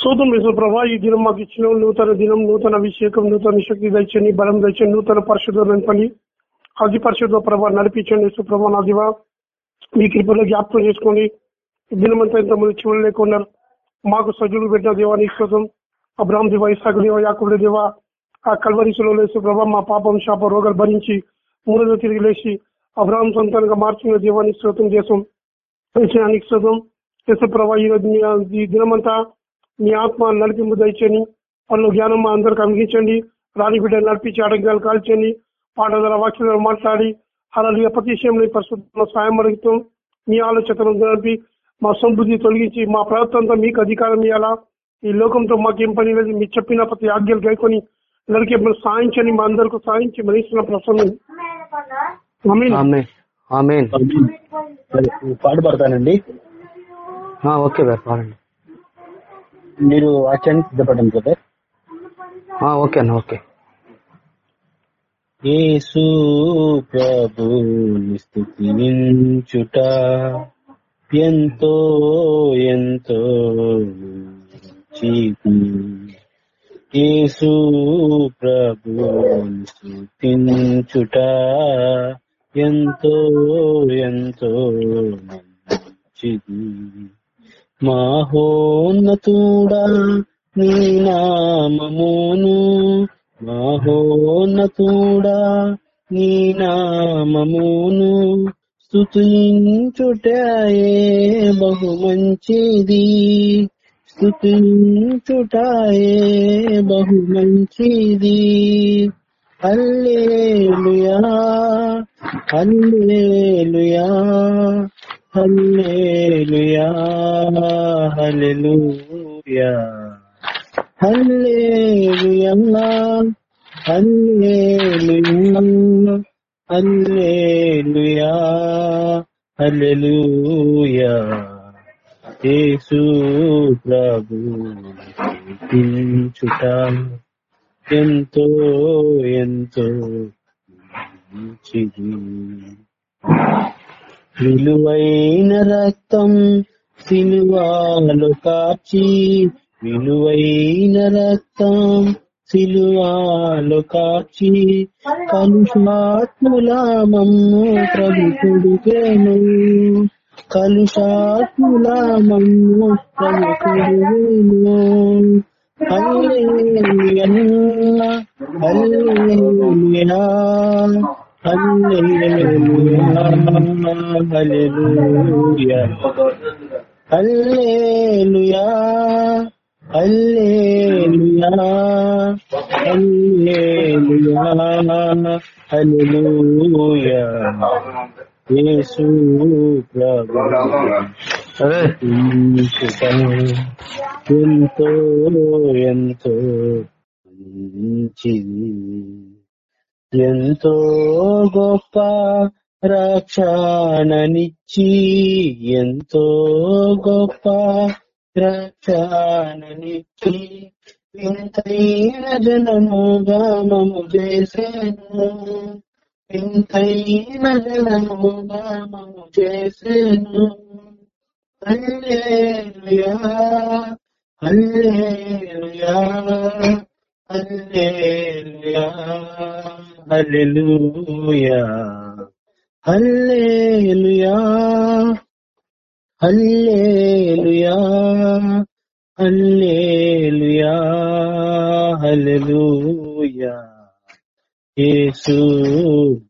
శోతం వేసిన ప్రభా ఈ దినం మాకు ఇచ్చిన నూతన దినం నూతన అభిషేకం నూతన శక్తి తెచ్చండి బలం తెచ్చండి నూతన పరిశుద్ధ నింపండి అది పరిశుద్ధ ప్రభా నడిపించండి సుప్రభా నా దివా మీ కృపలో జ్ఞాపకం చేసుకోండి దినమంతా ఇంతమంది చివరి లేకున్నారు మాకు సజ్జులు పెట్టిన దేవాని శోతం అబ్రాహ్మ దేవ ఇసాక దేవ యాకుడు దేవ ఆ కల్వరిసులో లేసు ప్రభా మా పాపం శాప రోగాలు భరించి మూడో తిరిగి లేచి అబ్రాహ్మ సొంతంగా మార్చిన దేవాన్ని శ్రోతం చేసాం విషయానికి శుభం యశప్రభ ఈ దినమంతా మీ ఆత్మ నడిపింపు దయచని వాళ్ళు జ్ఞానం మా అందరికి అందించండి. రాణి బిడ్డ నడిపించి ఆరోగ్యాలు కాల్చండి. పాటల వాక్యాలు మాట్లాడి అలాగే ప్రతి విషయంలో ఈ పరిశుద్ధ సాయం అడుగుతాం మీ ఆలోచనలు నడిపి మా సంబుద్ధి తొలగించి మా ప్రవర్తనతో మీకు అధికారం ఇవ్వాలా ఈ లోకంతో మాకేం పని లేదు. మీరు చెప్పిన ప్రతి ఆజ్ఞలు గైకొని అందరికీ సాయించని మా అందరికి సాయించి మనిషిన ప్రసన్నం పాటు పడతానండి. ఆ, ఓకే పాడండి. మీరు వాక్యాన్ని సిద్ధపడండి బ్రదర్ ఆ, ఓకే అన్న ఓకే. యేసు ప్రభు స్థుతించుట ఎంతో ఎంతో చీతి యేసు ప్రభు స్థుతించుట ఎంతో ఎంతో మంచిది. మాహోన్నతుడా నీ నామమును మాహోన్నతుడా నీ నామమును స్థుతించుటాయే బహు మంచిది స్థుతించుటాయే బహు మంచిది అల్లేలుయా అల్లేలుయా హల్లేలుయా హల్లెలూయా. హల్లేలుయా హల్లేలుయా హల్లేలుయా హల్లెలూయా. యేసు ప్రభు స్తుతించుట ఎంతో ఎంతో మంచిది. విలువైన రక్తం సిలువాలు కాచి విలువైన రక్తం సిలువాలు కాచి కలుషాత్ముల మమ్ము ప్రభు కొడుకేను కలుషాత్ముల మమ్ము ప్రభు కొడుకేను హల్లెలూయా. హల్లెలూయా హల్లెలూయా హల్లెలూయా హల్లెలూయా యేసు ప్రభు ఎంతో ఎంతో మంచిది ఎంతో గొప్ప రక్షణనిచ్చి ఎంతో గొప్ప రక్షణనిచ్చి వింతైన జనముగా మము చేసేను. వింతైన జనముగా మము చేసేను. హల్లెలూయా హల్లెలూయా హల్లెలూయా. హల్లెలూయా హల్లెలూయా హల్లెలూయా హల్లెలూయా హల్లెలూయా. యేసు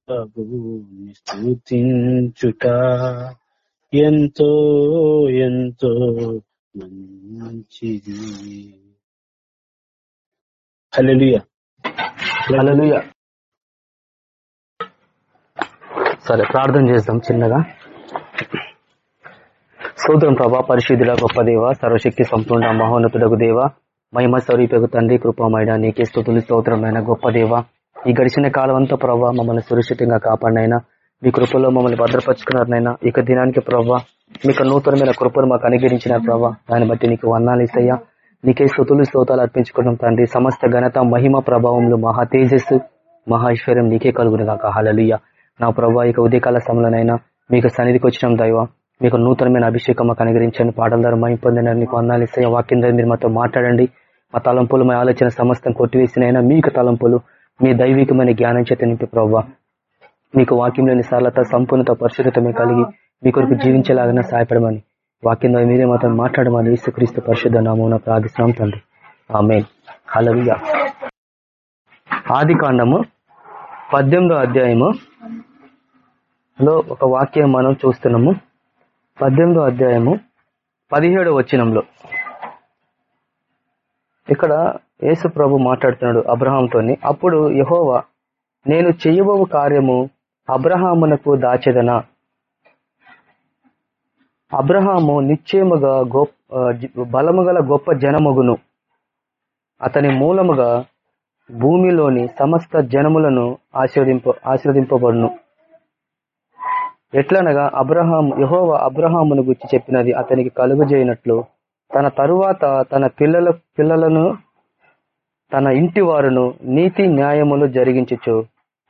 ప్రభుని స్తుతించుట ఎంతో ఎంతో మంచిది. హల్లెలూయా. హల్లెలూయా. సరే ప్రార్థన చేద్దాం చిన్నగా. సూత్రం ప్రభా పరిశుద్ధుల గొప్ప దేవ సర్వశక్తి సంపూర్ణ మహోన్నతుడకు దేవ మహిమ స్వరూపకు తండ్రి కృపమైన నీకే స్థుతులు స్తోత్రమైన గొప్ప దేవ. ఈ గడిచిన కాలం అంతా ప్రభావ మమ్మల్ని సురక్షితంగా కాపాడినైనా మీ కృపలో మమ్మల్ని భద్రపరుచుకున్నారనైనా ఇక దినానికి ప్రభావ మీకు నూతనమైన కృపను మాకు అనుగ్రహించిన ప్రభావ దాన్ని బట్టి నీకు వర్ణాలు ఇస్తాయా నీకే స్థుతులు స్తోతాలు అర్పించుకోవడం తండ్రి. సమస్త ఘనత మహిమ ప్రభావంలో మహా తేజస్సు మహా ఐశ్వర్యం నీకే కలుగును కాక నా ప్రభా ఇక ఉదయకాల సమయంలోనైనా మీకు సన్నిధికి వచ్చిన దైవ. మీకు నూతనమైన అభిషేకం మాకు అనుగ్రహించండి. పాటల ద్వారా మై పొందినారు మీకు అన్నాలు ఇస్తే వాక్యం ద్వారా మీరు మాతో మాట్లాడండి. మా తలంపులు మా ఆలోచన సమస్తం కొట్టివేసినైనా మీకు తలంపులు మీ దైవికమైన జ్ఞానం చేత నింపి ప్రవ్వా మీకు వాక్యంలోని సరళత సంపూర్ణత పరిశుద్ధతమే కలిగి మీ కొరకు జీవించేలాగా సహాయపడమని వాక్యం ద్వారా మీరే మాతో మాట్లాడమని యేసుక్రీస్తు పరిశుద్ధ నామం ప్రార్థిస్తున్నాం తండ్రి. ఆమె హలలుగా ఆది కాండము పద్దెనిమిదో అధ్యాయము లో ఒక వాక్యం మనం చూస్తున్నాము. పద్దెనిమిదో అధ్యాయము పదిహేడో వచనంలో. ఇక్కడ యేసు ప్రభు మాట్లాడుతున్నాడు అబ్రహాంతోని అప్పుడు యహోవా నేను చెయ్యబోవు కార్యము అబ్రహామునకు దాచెదనా? అబ్రహాము నిశ్చయముగా గొప్ప బలము గల గొప్ప జనమగును. అతని మూలముగా భూమిలోని సమస్త జనములను ఆశీర్వదింప ఆశీర్వదింపబడును. ఎట్లనగా అబ్రహాం యహోవ అబ్రహామును గుర్చి చెప్పినది అతనికి కలుగజేయనట్లు. తన తరువాత తన పిల్లల పిల్లలను తన ఇంటి వారును నీతి న్యాయములు జరిగించుచు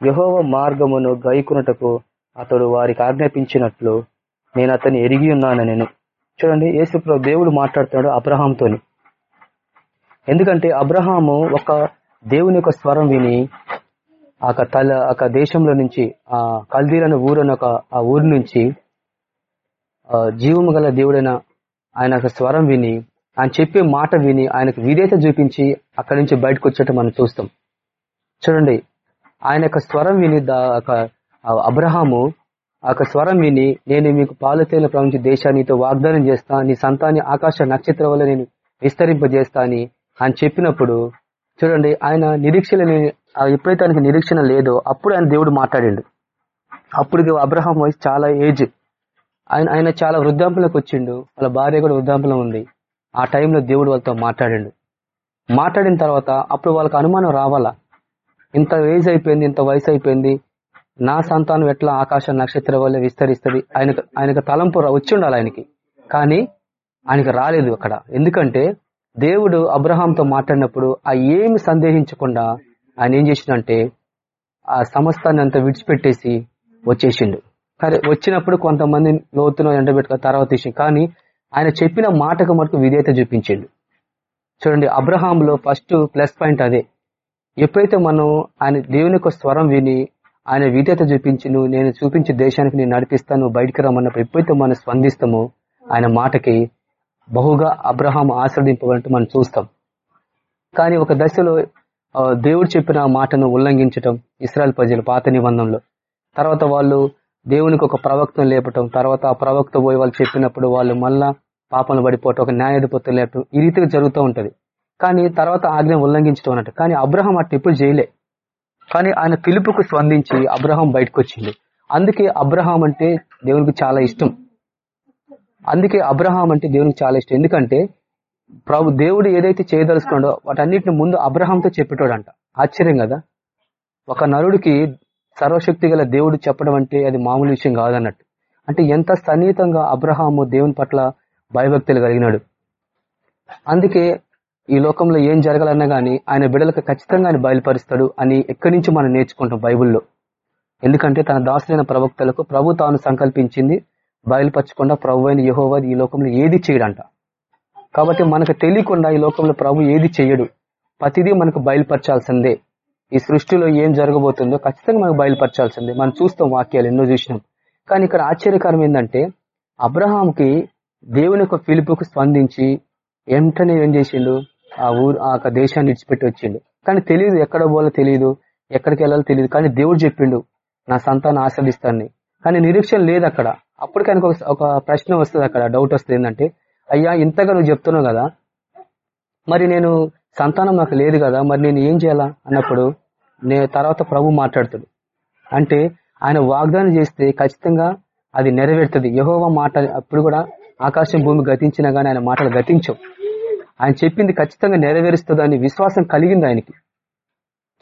యహోవ మార్గమును గైకునటకు అతడు వారికి ఆజ్ఞాపించినట్లు నేను అతన్ని ఎరిగి ఉన్నాను నేను. చూడండి యేసు దేవుడు మాట్లాడుతున్నాడు అబ్రహాంతోని. ఎందుకంటే అబ్రహాము ఒక దేవుని యొక్క స్వరం విని ఆ తల ఒక దేశంలో నుంచి ఆ కల్దీరన ఊరని ఒక ఆ ఊరి నుంచి జీవము గల దేవుడైన ఆయన స్వరం విని ఆయన చెప్పే మాట విని ఆయనకు విధేత చూపించి అక్కడి నుంచి బయటకు వచ్చేట మనం చూస్తాం. చూడండి ఆయన యొక్క స్వరం విని అబ్రహాము ఆ స్వరం విని నేను మీకు పాలతేల ప్రపంచ దేశానితో వాగ్దానం చేస్తా నీ సంతాన్ని ఆకాశ నక్షత్ర వల్ల నేను విస్తరింపజేస్తా అని ఆయన చెప్పినప్పుడు చూడండి ఆయన నిరీక్షణ ఎప్పుడైతే ఆయనకి నిరీక్షణ లేదో అప్పుడు ఆయన దేవుడు మాట్లాడిండు. అప్పుడు అబ్రహాం వయసు చాలా ఏజ్. ఆయన ఆయన చాలా వృద్ధాంపులకు వచ్చిండు. వాళ్ళ భార్య కూడా వృద్ధాంపులం ఉంది. ఆ టైంలో దేవుడు వాళ్ళతో మాట్లాడిండు. మాట్లాడిన తర్వాత అప్పుడు వాళ్ళకి అనుమానం రావాలా? ఇంత ఏజ్ అయిపోయింది ఇంత వయసు అయిపోయింది. నా సంతానం ఎట్లా? ఆకాశ నక్షత్రం వల్ల విస్తరిస్తుంది. ఆయనకు ఆయనకు తలంపు వచ్చి ఉండాలి ఆయనకి. కానీ ఆయనకు రాలేదు అక్కడ. ఎందుకంటే దేవుడు అబ్రహాంతో మాట్లాడినప్పుడు ఆ ఏమి సందేహించకుండా ఆయన ఏం చేసిండంటే ఆ సమస్తాన్ని అంతా విడిచిపెట్టేసి వచ్చేసిండు. సరే వచ్చినప్పుడు కొంతమంది లోతున ఎండబెట్టుక తర్వాత తీసి కానీ ఆయన చెప్పిన మాటకు మటుకు విధేయత చూపించిండు. చూడండి అబ్రహాంలో ఫస్ట్ ప్లస్ పాయింట్ అదే. ఎప్పుడైతే మనం ఆయన దేవుని యొక్క స్వరం విని ఆయన విధేయత చూపించి నువ్వు నేను చూపించే దేశానికి నేను నడిపిస్తాను బయటికి రమ్మన్నప్పుడు ఎప్పుడైతే మనం స్పందిస్తామో ఆయన మాటకి బహుగా అబ్రహాం ఆశ్రదింపబడినట్టు మనం చూస్తాం. కానీ ఒక దశలో దేవుడు చెప్పిన మాటను ఉల్లంఘించటం ఇస్రాయల్ ప్రజలు పాత నిబంధనలో. తర్వాత వాళ్ళు దేవునికి ఒక ప్రవక్తను లేపటం తర్వాత ఆ ప్రవక్త పోయి వాళ్ళు చెప్పినప్పుడు వాళ్ళు మళ్ళా పాపను పడిపోవటం ఒక న్యాయాధిపతులు లేపటం ఈ రీతిగా జరుగుతూ ఉంటది. కానీ తర్వాత ఆజ్ఞ ఉల్లంఘించడం అన్నట్టు. కానీ అబ్రహం అట్టు ఎప్పుడు చేయలే. కానీ ఆయన పిలుపుకు స్పందించి అబ్రహం బయటకు వచ్చింది అందుకే అబ్రహాం అంటే దేవునికి చాలా ఇష్టం. అందుకే అబ్రహాం అంటే దేవునికి చాలా ఇష్టం. ఎందుకంటే ప్రభు దేవుడు ఏదైతే చేయదలుచుకున్నాడో వాటన్నిటిని ముందు అబ్రహాంతో చెప్పేటోడంట. ఆశ్చర్యం కదా? ఒక నరుడికి సర్వశక్తి గల దేవుడు చెప్పడం అంటే అది మామూలు విషయం కాదన్నట్టు. అంటే ఎంత సన్నిహితంగా అబ్రహాము దేవుని పట్ల భయభక్తులు కలిగినాడు. అందుకే ఈ లోకంలో ఏం జరగాలన్నా గానీ ఆయన బిడలకు ఖచ్చితంగా ఆయన బయలుపరుస్తాడు అని ఎక్కడి నుంచి మనం నేర్చుకుంటాం బైబుల్లో. ఎందుకంటే తన దాసులైన ప్రవక్తలకు ప్రభు తాను సంకల్పించింది బయలుపరచకుండా ప్రభు అయిన ఈ లోకంలో ఏది చేయడంట. కాబట్టి మనకు తెలియకుండా ఈ లోకంలో ప్రభు ఏది చెయ్యడు ప్రతిదీ మనకు బయలుపరచాల్సిందే. ఈ సృష్టిలో ఏం జరగబోతుందో ఖచ్చితంగా మనకు బయలుపరచాల్సిందే. మనం చూస్తాం వాక్యాలు ఎన్నో చూసినాం. కానీ ఇక్కడ ఆశ్చర్యకరం ఏంటంటే అబ్రహాంకి దేవుని యొక్క పిలుపుకు స్పందించి వెంటనే ఏం చేసిండు? ఆ ఊరు ఆ యొక్క దేశాన్ని విడిచిపెట్టి వచ్చిండు. కానీ తెలియదు ఎక్కడ పోవాలో తెలియదు ఎక్కడికి వెళ్ళాలో తెలియదు. కానీ దేవుడు చెప్పిండు నా సంతానం ఆశ్రదిస్తాను కానీ నిరీక్షణ లేదు అక్కడ. అప్పటికి ఆయనకు ఒక ప్రశ్న వస్తుంది అక్కడ డౌట్ వస్తుంది ఏంటంటే అయ్యా ఇంతగా నువ్వు చెప్తున్నావు కదా. మరి నేను సంతానం నాకు లేదు కదా మరి నేను ఏం చేయాలా? అన్నప్పుడు నేను తర్వాత ప్రభు మాట్లాడుతాడు. అంటే ఆయన వాగ్దానం చేస్తే ఖచ్చితంగా అది నెరవేరుతుంది. యహోవ మాట అప్పుడు కూడా ఆకాశం భూమి గతించినా గానీ ఆయన మాటలు గతించవు. ఆయన చెప్పింది ఖచ్చితంగా నెరవేరుస్తుంది విశ్వాసం కలిగింది ఆయనకి.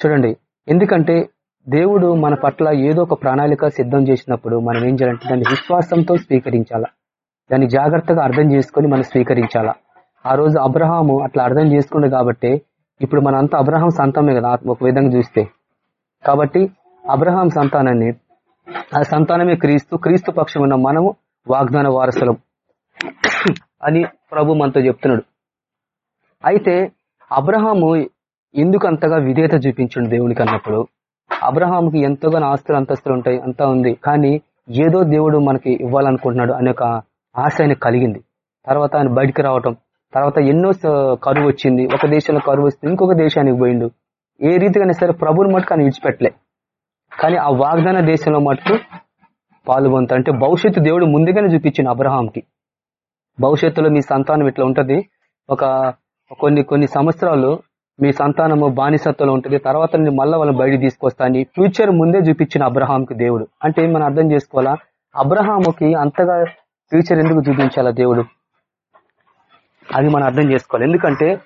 చూడండి ఎందుకంటే దేవుడు మన పట్ల ఏదో ఒక ప్రణాళిక సిద్ధం చేసినప్పుడు మనం ఏం చేయాలంటే దాన్ని విశ్వాసంతో స్వీకరించాలా? దాన్ని జాగ్రత్తగా అర్థం చేసుకొని మనం స్వీకరించాలా. ఆ రోజు అబ్రహాము అట్లా అర్థం చేసుకుండే కాబట్టి ఇప్పుడు మనంతా అబ్రహాం సంతానమే కదా ఒక విధంగా చూస్తే. కాబట్టి అబ్రహాం సంతానాన్ని ఆ సంతానమే క్రీస్తు క్రీస్తు పక్షం ఉన్న మనము వాగ్దాన వారసులం అని ప్రభు మనతో చెప్తున్నాడు. అయితే అబ్రహాము ఎందుకు అంతగా విధేయత చూపించండు దేవునికి అన్నప్పుడు? అబ్రహాముకి ఎంతగానో ఆస్తులు అంతస్తులు ఉంటాయి అంతా ఉంది. కానీ ఏదో దేవుడు మనకి ఇవ్వాలనుకుంటున్నాడు అనే ఒక ఆశ ఆయన కలిగింది. తర్వాత ఆయన బయటికి రావటం తర్వాత ఎన్నో కరువు వచ్చింది. ఒక దేశంలో కరువు వస్తే ఇంకొక దేశానికి పోయిండు. ఏ రీతిగానే సరే ప్రభుని మటుకు ఆయన విడిచిపెట్టలే. కానీ ఆ వాగ్దాన దేశంలో మటుకు పాల్గొంత అంటే భవిష్యత్తు దేవుడు ముందుగానే చూపించింది అబ్రహాంకి. భవిష్యత్తులో మీ సంతానం ఇట్లా ఉంటుంది? ఒక కొన్ని కొన్ని సంవత్సరాలు మీ సంతానము బానిసత్వంలో ఉంటుంది. తర్వాత నేను మళ్ళీ వాళ్ళని బయట తీసుకొస్తా అని ఫ్యూచర్ ముందే చూపించిన అబ్రహాంకి దేవుడు. అంటే మనం అర్థం చేసుకోవాలా? అబ్రహాముకి అంతగా ఫ్యూచర్ ఎందుకు చూపించాలా దేవుడు? అది మనం అర్థం చేసుకోవాలి. ఎందుకంటే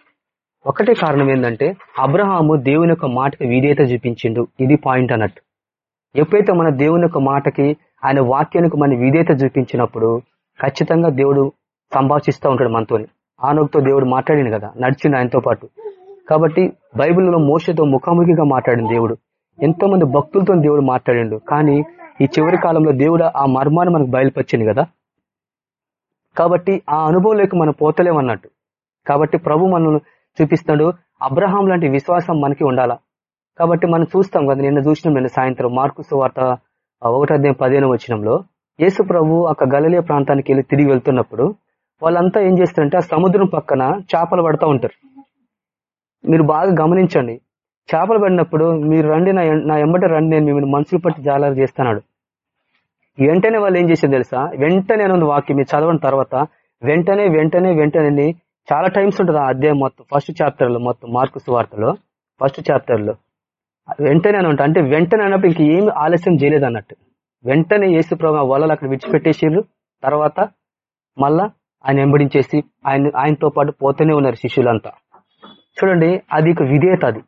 ఒకటే కారణం ఏంటంటే అబ్రహాము దేవుని యొక్క మాటకి విధేయత చూపించిండు. ఇది పాయింట్ అన్నట్టు. ఎప్పుడైతే మన దేవుని యొక్క మాటకి ఆయన వాక్యానికి మన విధేయత చూపించినప్పుడు ఖచ్చితంగా దేవుడు సంభాషిస్తూ ఉంటాడు మనతోని. ఆనోక్తో దేవుడు మాట్లాడింది కదా నడిచిండు ఆయనతో పాటు. కాబట్టి బైబిల్లో మోసతో ముఖాముఖిగా మాట్లాడిన దేవుడు. ఎంతో మంది భక్తులతో దేవుడు మాట్లాడిండు. కానీ ఈ చివరి కాలంలో దేవుడు ఆ మర్మాన్ని మనకు బయలుపరిచింది కదా. కాబట్టి ఆ అనుభవంలోకి మనం పోతలేమన్నట్టు. కాబట్టి ప్రభు మనల్ని చూపిస్తున్నాడు అబ్రహాం లాంటి విశ్వాసం మనకి ఉండాలా? కాబట్టి మనం చూస్తాం కదా నిన్న చూసినాం నిన్న సాయంత్రం మార్కు సువార్త ఒకటో పదిహేను వచ్చినంలో యేసు ప్రభు అక్కడ గలలియ ప్రాంతానికి వెళ్ళి తిరిగి వెళ్తున్నప్పుడు వాళ్ళంతా ఏం చేస్తారంటే ఆ సముద్రం పక్కన చేపలు పడతా ఉంటారు. మీరు బాగా గమనించండి. చేపలు పడినప్పుడు మీరు రండి నా నా ఎంబట రండి నేను మిమ్మల్ని మనుషులు పట్టి జాలాలు చేస్తున్నాడు వెంటనే వాళ్ళు ఏం చేసింది తెలుసా? వెంటనే అని వాక్యం మీరు తర్వాత. వెంటనే వెంటనే వెంటనే చాలా టైమ్స్ ఉంటుంది ఆ అధ్యాయం మొత్తం ఫస్ట్ చాప్టర్లో మొత్తం మార్కు సువార్తలో ఫస్ట్ చాప్టర్లో వెంటనే అని ఉంటా అంటే వెంటనే అన్నప్పుడు ఇంక ఏమి ఆలస్యం చేయలేదు అన్నట్టు. వెంటనే యేసు ప్రభు వలలు అక్కడ విడిచిపెట్టేసిర్రు తర్వాత మళ్ళా ఆయన వెంబడించేసి ఆయన ఆయనతో పాటు పోతూనే ఉన్నారు శిష్యులంతా. చూడండి అది ఒక విధేయత అది.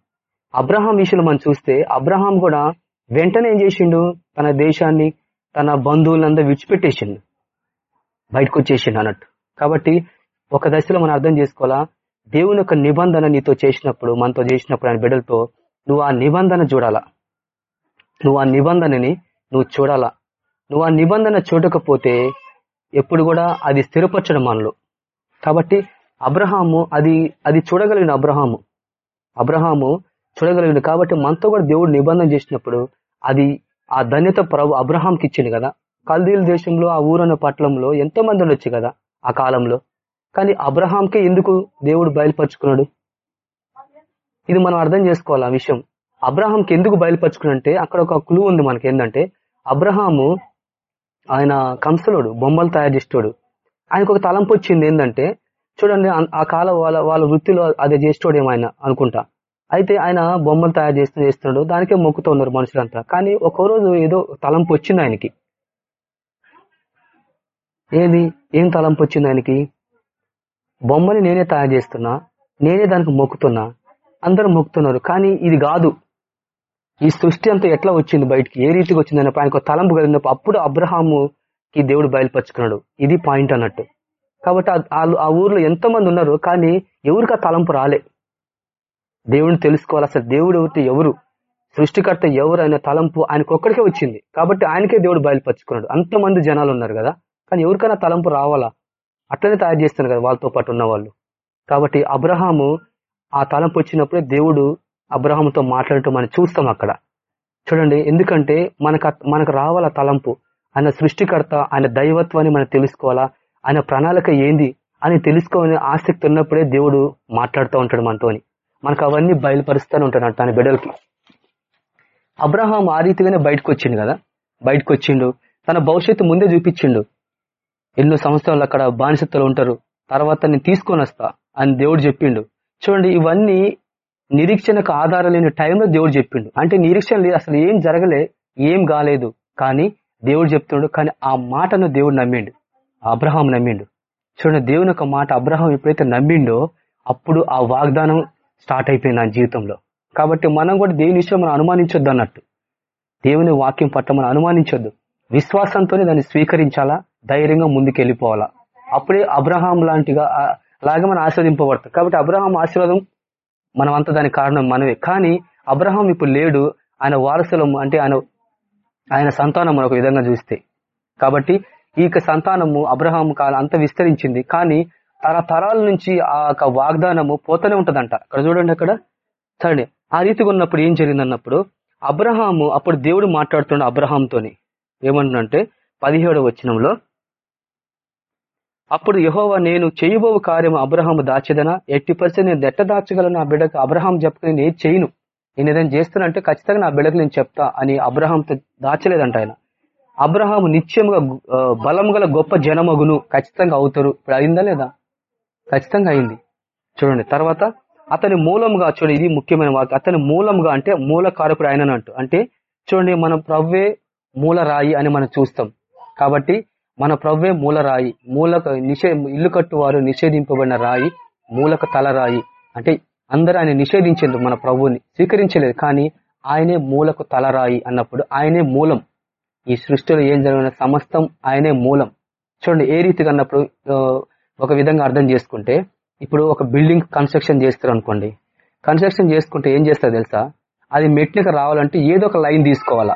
అబ్రహాం విషయంలో మనం చూస్తే అబ్రహాం కూడా వెంటనే ఏం చేసిండు? తన దేశాన్ని తన బంధువులందరూ విడిచిపెట్టేసిండు. బయటకు వచ్చేసిండు అన్నట్టు. కాబట్టి ఒక దశలో మనం అర్థం చేసుకోవాలా? దేవుని యొక్క నిబంధన నీతో చేసినప్పుడు మనతో చేసినప్పుడు ఆయన బిడ్డలతో నువ్వు ఆ నిబంధన చూడాలా? నువ్వు ఆ నిబంధనని నువ్వు చూడాలా? నువ్వు ఆ నిబంధన చూడకపోతే ఎప్పుడు కూడా అది స్థిరపరచడం మనలో. కాబట్టి అబ్రహాము అది అది చూడగలిగిన అబ్రహాము. అబ్రహాము చూడగలిగిన కాబట్టి మనతో కూడా దేవుడు నిబంధన చేసినప్పుడు అది ఆ ధన్యత ప్రభు అబ్రహాంకి ఇచ్చింది కదా. కల్దీల దేశంలో ఆ ఊరన్న పట్టణంలో ఎంతో మంది ఉండొచ్చు కదా ఆ కాలంలో. కానీ అబ్రహాంకే ఎందుకు దేవుడు బయలుపరుచుకున్నాడు? ఇది మనం అర్థం చేసుకోవాలి ఆ విషయం. అబ్రహాంకి ఎందుకు బయలుపరుచుకున్నంటే అక్కడ ఒక క్లూ ఉంది మనకి ఏంటంటే అబ్రహాము ఆయన కంసలోడు బొమ్మలు తయారు చేసేటోడు. ఆయనకు ఒక తలంపు వచ్చింది ఏంటంటే చూడండి ఆ- కాలం వాళ్ళ వాళ్ళ వృత్తిలో అదే చేసేటోడు ఏమైనా అనుకుంటా. అయితే ఆయన బొమ్మలు తయారు చేస్తూ చేస్తున్నాడు. దానికే మొక్కుతూ ఉన్నారు మనుషులంతా. కానీ ఒక రోజు ఏదో తలంపు వచ్చింది ఆయనకి. ఏది? ఏం తలంపు వచ్చింది ఆయనకి? బొమ్మని నేనే తయారు చేస్తున్నా నేనే దానికి మొక్కుతున్నా అందరూ మొక్కుతున్నారు. కానీ ఇది కాదు. ఈ సృష్టి అంతా ఎట్లా వచ్చింది బయటికి? ఏ రీతికి వచ్చింది? అని ఆయనకు ఒక తలంపు కలిగినప్పుడు అప్పుడు అబ్రహాముకి దేవుడు బయలుపరుచుకున్నాడు. ఇది పాయింట్ అన్నట్టు. కాబట్టి ఆ- ఆ- ఆ ఊర్లో ఎంతో మంది ఉన్నారు కానీ ఎవరికి ఆ తలంపు రాలే. దేవుడిని తెలుసుకోవాలి. అసలు దేవుడు ఎవరితో ఎవరు? సృష్టికర్త ఎవరు అనే తలంపు ఆయనకు ఒక్కడికే వచ్చింది. కాబట్టి ఆయనకే దేవుడు బయలుపరుచుకున్నాడు. అంతమంది జనాలు ఉన్నారు కదా. కానీ ఎవరికైనా తలంపు రావాలా? అట్లనే తయారు చేస్తున్నారు కదా వాళ్ళతో పాటు ఉన్న వాళ్ళు కాబట్టి అబ్రహాము ఆ తలంపు వచ్చినప్పుడే దేవుడు అబ్రహాముతో మాట్లాడటం మనం చూస్తాం అక్కడ. చూడండి ఎందుకంటే మనకు మనకు రావాల తలంపు? ఆయన సృష్టికర్త ఆయన దైవత్వాన్ని మనం తెలుసుకోవాలా? ఆయన ప్రణాళిక ఏంది? అని తెలుసుకోవాలని ఆసక్తి ఉన్నప్పుడే దేవుడు మాట్లాడుతూ ఉంటాడు మనతోని. మనకు అవన్నీ బయలుపరుస్తూనే ఉంటాడు తన బిడ్డలకి. అబ్రహాం ఆ రీతిగానే బయటకు వచ్చిండు కదా? బయటకు వచ్చిండు తన భవిష్యత్తు ముందే చూపించిండు. ఎన్నో సంవత్సరాలు అక్కడ బానిసత్తులు ఉంటారు. తర్వాత నేను తీసుకొని వస్తా అని దేవుడు చెప్పిండు. చూడండి ఇవన్నీ నిరీక్షణకు ఆధారం లేని టైంలో దేవుడు చెప్పిండు. అంటే నిరీక్షణ లేదు అసలు ఏం జరగలే ఏం కాలేదు. కానీ దేవుడు చెప్తున్నాడు కానీ ఆ మాటను దేవుడు నమ్మిండు. అబ్రహాం నమ్మిండు. చూడండి దేవుని యొక్క మాట అబ్రహాం ఎప్పుడైతే నమ్మిండో అప్పుడు ఆ వాగ్దానం స్టార్ట్ అయిపోయింది నా జీవితంలో. కాబట్టి మనం కూడా దేవుని విషయం మనం అనుమానించొద్దు అన్నట్టు. దేవుని వాక్యం పట్ల మనం అనుమానించొద్దు. విశ్వాసంతోనే దాన్ని స్వీకరించాలా? ధైర్యంగా ముందుకు వెళ్ళిపోవాలా అప్పుడే అబ్రహాం లాంటిగా అలాగే మనం ఆస్వాదింపబడతాం. కాబట్టి అబ్రహాం ఆశీర్వాదం మనం అంతా దానికి కారణం మనమే. కానీ అబ్రహాం ఇప్పుడు లేడు. ఆయన వారసులం అంటే ఆయన ఆయన సంతానం మనం ఒక విధంగా చూస్తే. కాబట్టి ఈ సంతానము అబ్రహాం కాలం అంత విస్తరించింది. కానీ తరతరాల నుంచి ఆ యొక్క వాగ్దానము పోతూనే ఉంటదంట. అక్కడ చూడండి అక్కడ. సరే ఆ రీతిగా ఉన్నప్పుడు ఏం జరిగిందన్నప్పుడు అబ్రహాము అప్పుడు దేవుడు మాట్లాడుతుండే అబ్రహాంతోని. ఏమంటున్నంటే పదిహేడు వచనంలో అప్పుడు యహోవా నేను చేయబో కార్యం అబ్రహాము దాచేదనా? ఎట్టి పరిస్థితి నేను ఎట్ట దాచగలను? ఆ బిడ్డకు అబ్రహాం చెప్పుకుని నేను చేయను? నేను ఏదైనా చేస్తానంటే ఖచ్చితంగా నా బిడ్డకు నేను చెప్తా అని అబ్రహాంతో దాచలేదంట ఆయన. అబ్రహాము నిత్యముగా బలం గల గొప్ప జనమగును ఖచ్చితంగా అవుతారు. ఇప్పుడు అయిందా లేదా? ఖచ్చితంగా అయింది. చూడండి తర్వాత అతని మూలంగా చూడండి ఇది ముఖ్యమైన వాక్యం. అతని మూలంగా అంటే మూల కారకుడు ఆయన అంటూ. అంటే చూడండి మన ప్రవ్వే మూల రాయి అని మనం చూస్తాం. కాబట్టి మన ప్రవ్వే మూల రాయి మూలక నిషే ఇల్లు కట్టువారు నిషేధింపబడిన రాయి మూలక తల రాయి. అంటే అందరూ ఆయన నిషేధించారు మన ప్రభువుని స్వీకరించలేదు కానీ ఆయనే మూలకు తలరాయి అన్నప్పుడు ఆయనే మూలం. ఈ సృష్టిలో ఏం జరిగిన సమస్తం ఆయనే మూలం. చూడండి ఏ రీతిగా అన్నప్పుడు ఒక విధంగా అర్థం చేసుకుంటే ఇప్పుడు ఒక బిల్డింగ్ కన్స్ట్రక్షన్ చేస్తారు అనుకోండి కన్స్ట్రక్షన్ చేసుకుంటే ఏం చేస్తారు తెలుసా? అది మెట్లకు రావాలంటే ఏదో ఒక లైన్ తీసుకోవాలా.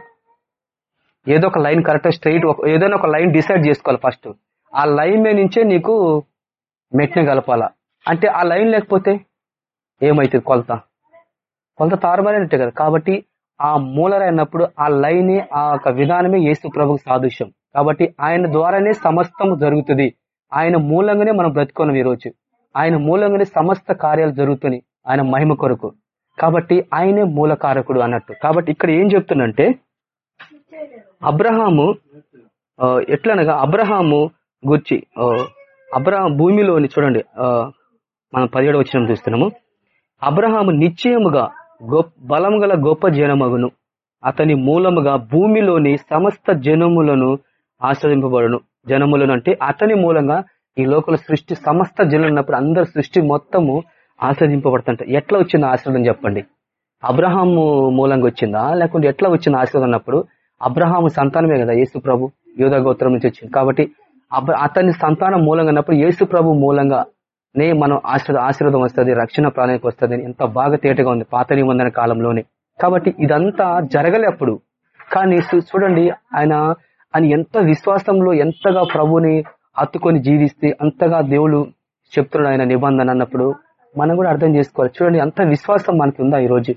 ఏదో ఒక లైన్ కరెక్ట్ స్ట్రైట్ ఏదైనా ఒక లైన్ డిసైడ్ చేసుకోవాలి ఫస్ట్ ఆ లైన్ మీద నుంచే నీకు మెట్ని కలపాలా. అంటే ఆ లైన్ లేకపోతే ఏమైతుంది? కొలత. కొలత తారుమారైనట్టే కదా. కాబట్టి ఆ మూలరైనప్పుడు ఆ లైన్ ఆ యొక్క విధానమే యేసు ప్రభుకు సాదృశ్యం. కాబట్టి ఆయన ద్వారానే సమస్తం జరుగుతుంది. ఆయన మూలంగానే మనం బ్రతుకున్నాం ఈ రోజు ఆయన మూలంగానే సమస్త కార్యాలు జరుగుతున్నాయి ఆయన మహిమ కొరకు. కాబట్టి ఆయనే మూలకారకుడు అన్నట్టు. కాబట్టి ఇక్కడ ఏం చెప్తుందంటే అబ్రహాము ఎట్లనగా అబ్రహాము గుర్చి అబ్రహాం భూమిలోని చూడండి మనం పదిహేడు వచ్చిన చూస్తున్నాము. అబ్రహాము నిశ్చయముగా గొప్ప బలం గల గొప్ప జనమగును. అతని మూలముగా భూమిలోని సమస్త జనములను ఆశ్రదింపబడును. జనములను అంటే అతని మూలంగా ఈ లోకల సృష్టి సమస్త జనులు ఉన్నప్పుడు అందరు సృష్టి మొత్తము ఆశ్రదింపబడుతుంట ఎట్లా వచ్చింది ఆశ్రదం చెప్పండి? అబ్రహాం మూలంగా వచ్చిందా? లేకుంటే ఎట్లా వచ్చింది ఆశ్రదం అన్నప్పుడు అబ్రహాం సంతానమే కదా యేసు ప్రభు యోధ గోత్రం నుంచి వచ్చింది. కాబట్టి అబ్ర- అతని సంతానం మూలంగా ఉన్నప్పుడు యేసు ప్రభు మూలంగా నే మనం ఆశ్రద ఆశీర్వాదం వస్తుంది రక్షణ ప్రాణానికి వస్తుంది ఎంత బాగా తేటగా ఉంది పాత నిబంధన కాలంలోనే. కాబట్టి ఇదంతా జరగలే అప్పుడు. కానీ చూడండి ఆయన అని ఎంత విశ్వాసంలో ఎంతగా ప్రభుని హత్తుకొని జీవిస్తే అంతగా దేవుడు చెప్తున్నాడు ఆయన నిబంధన అన్నప్పుడు మనం కూడా అర్థం చేసుకోవాలి. చూడండి అంత విశ్వాసం మనకి ఉందా ఈ రోజు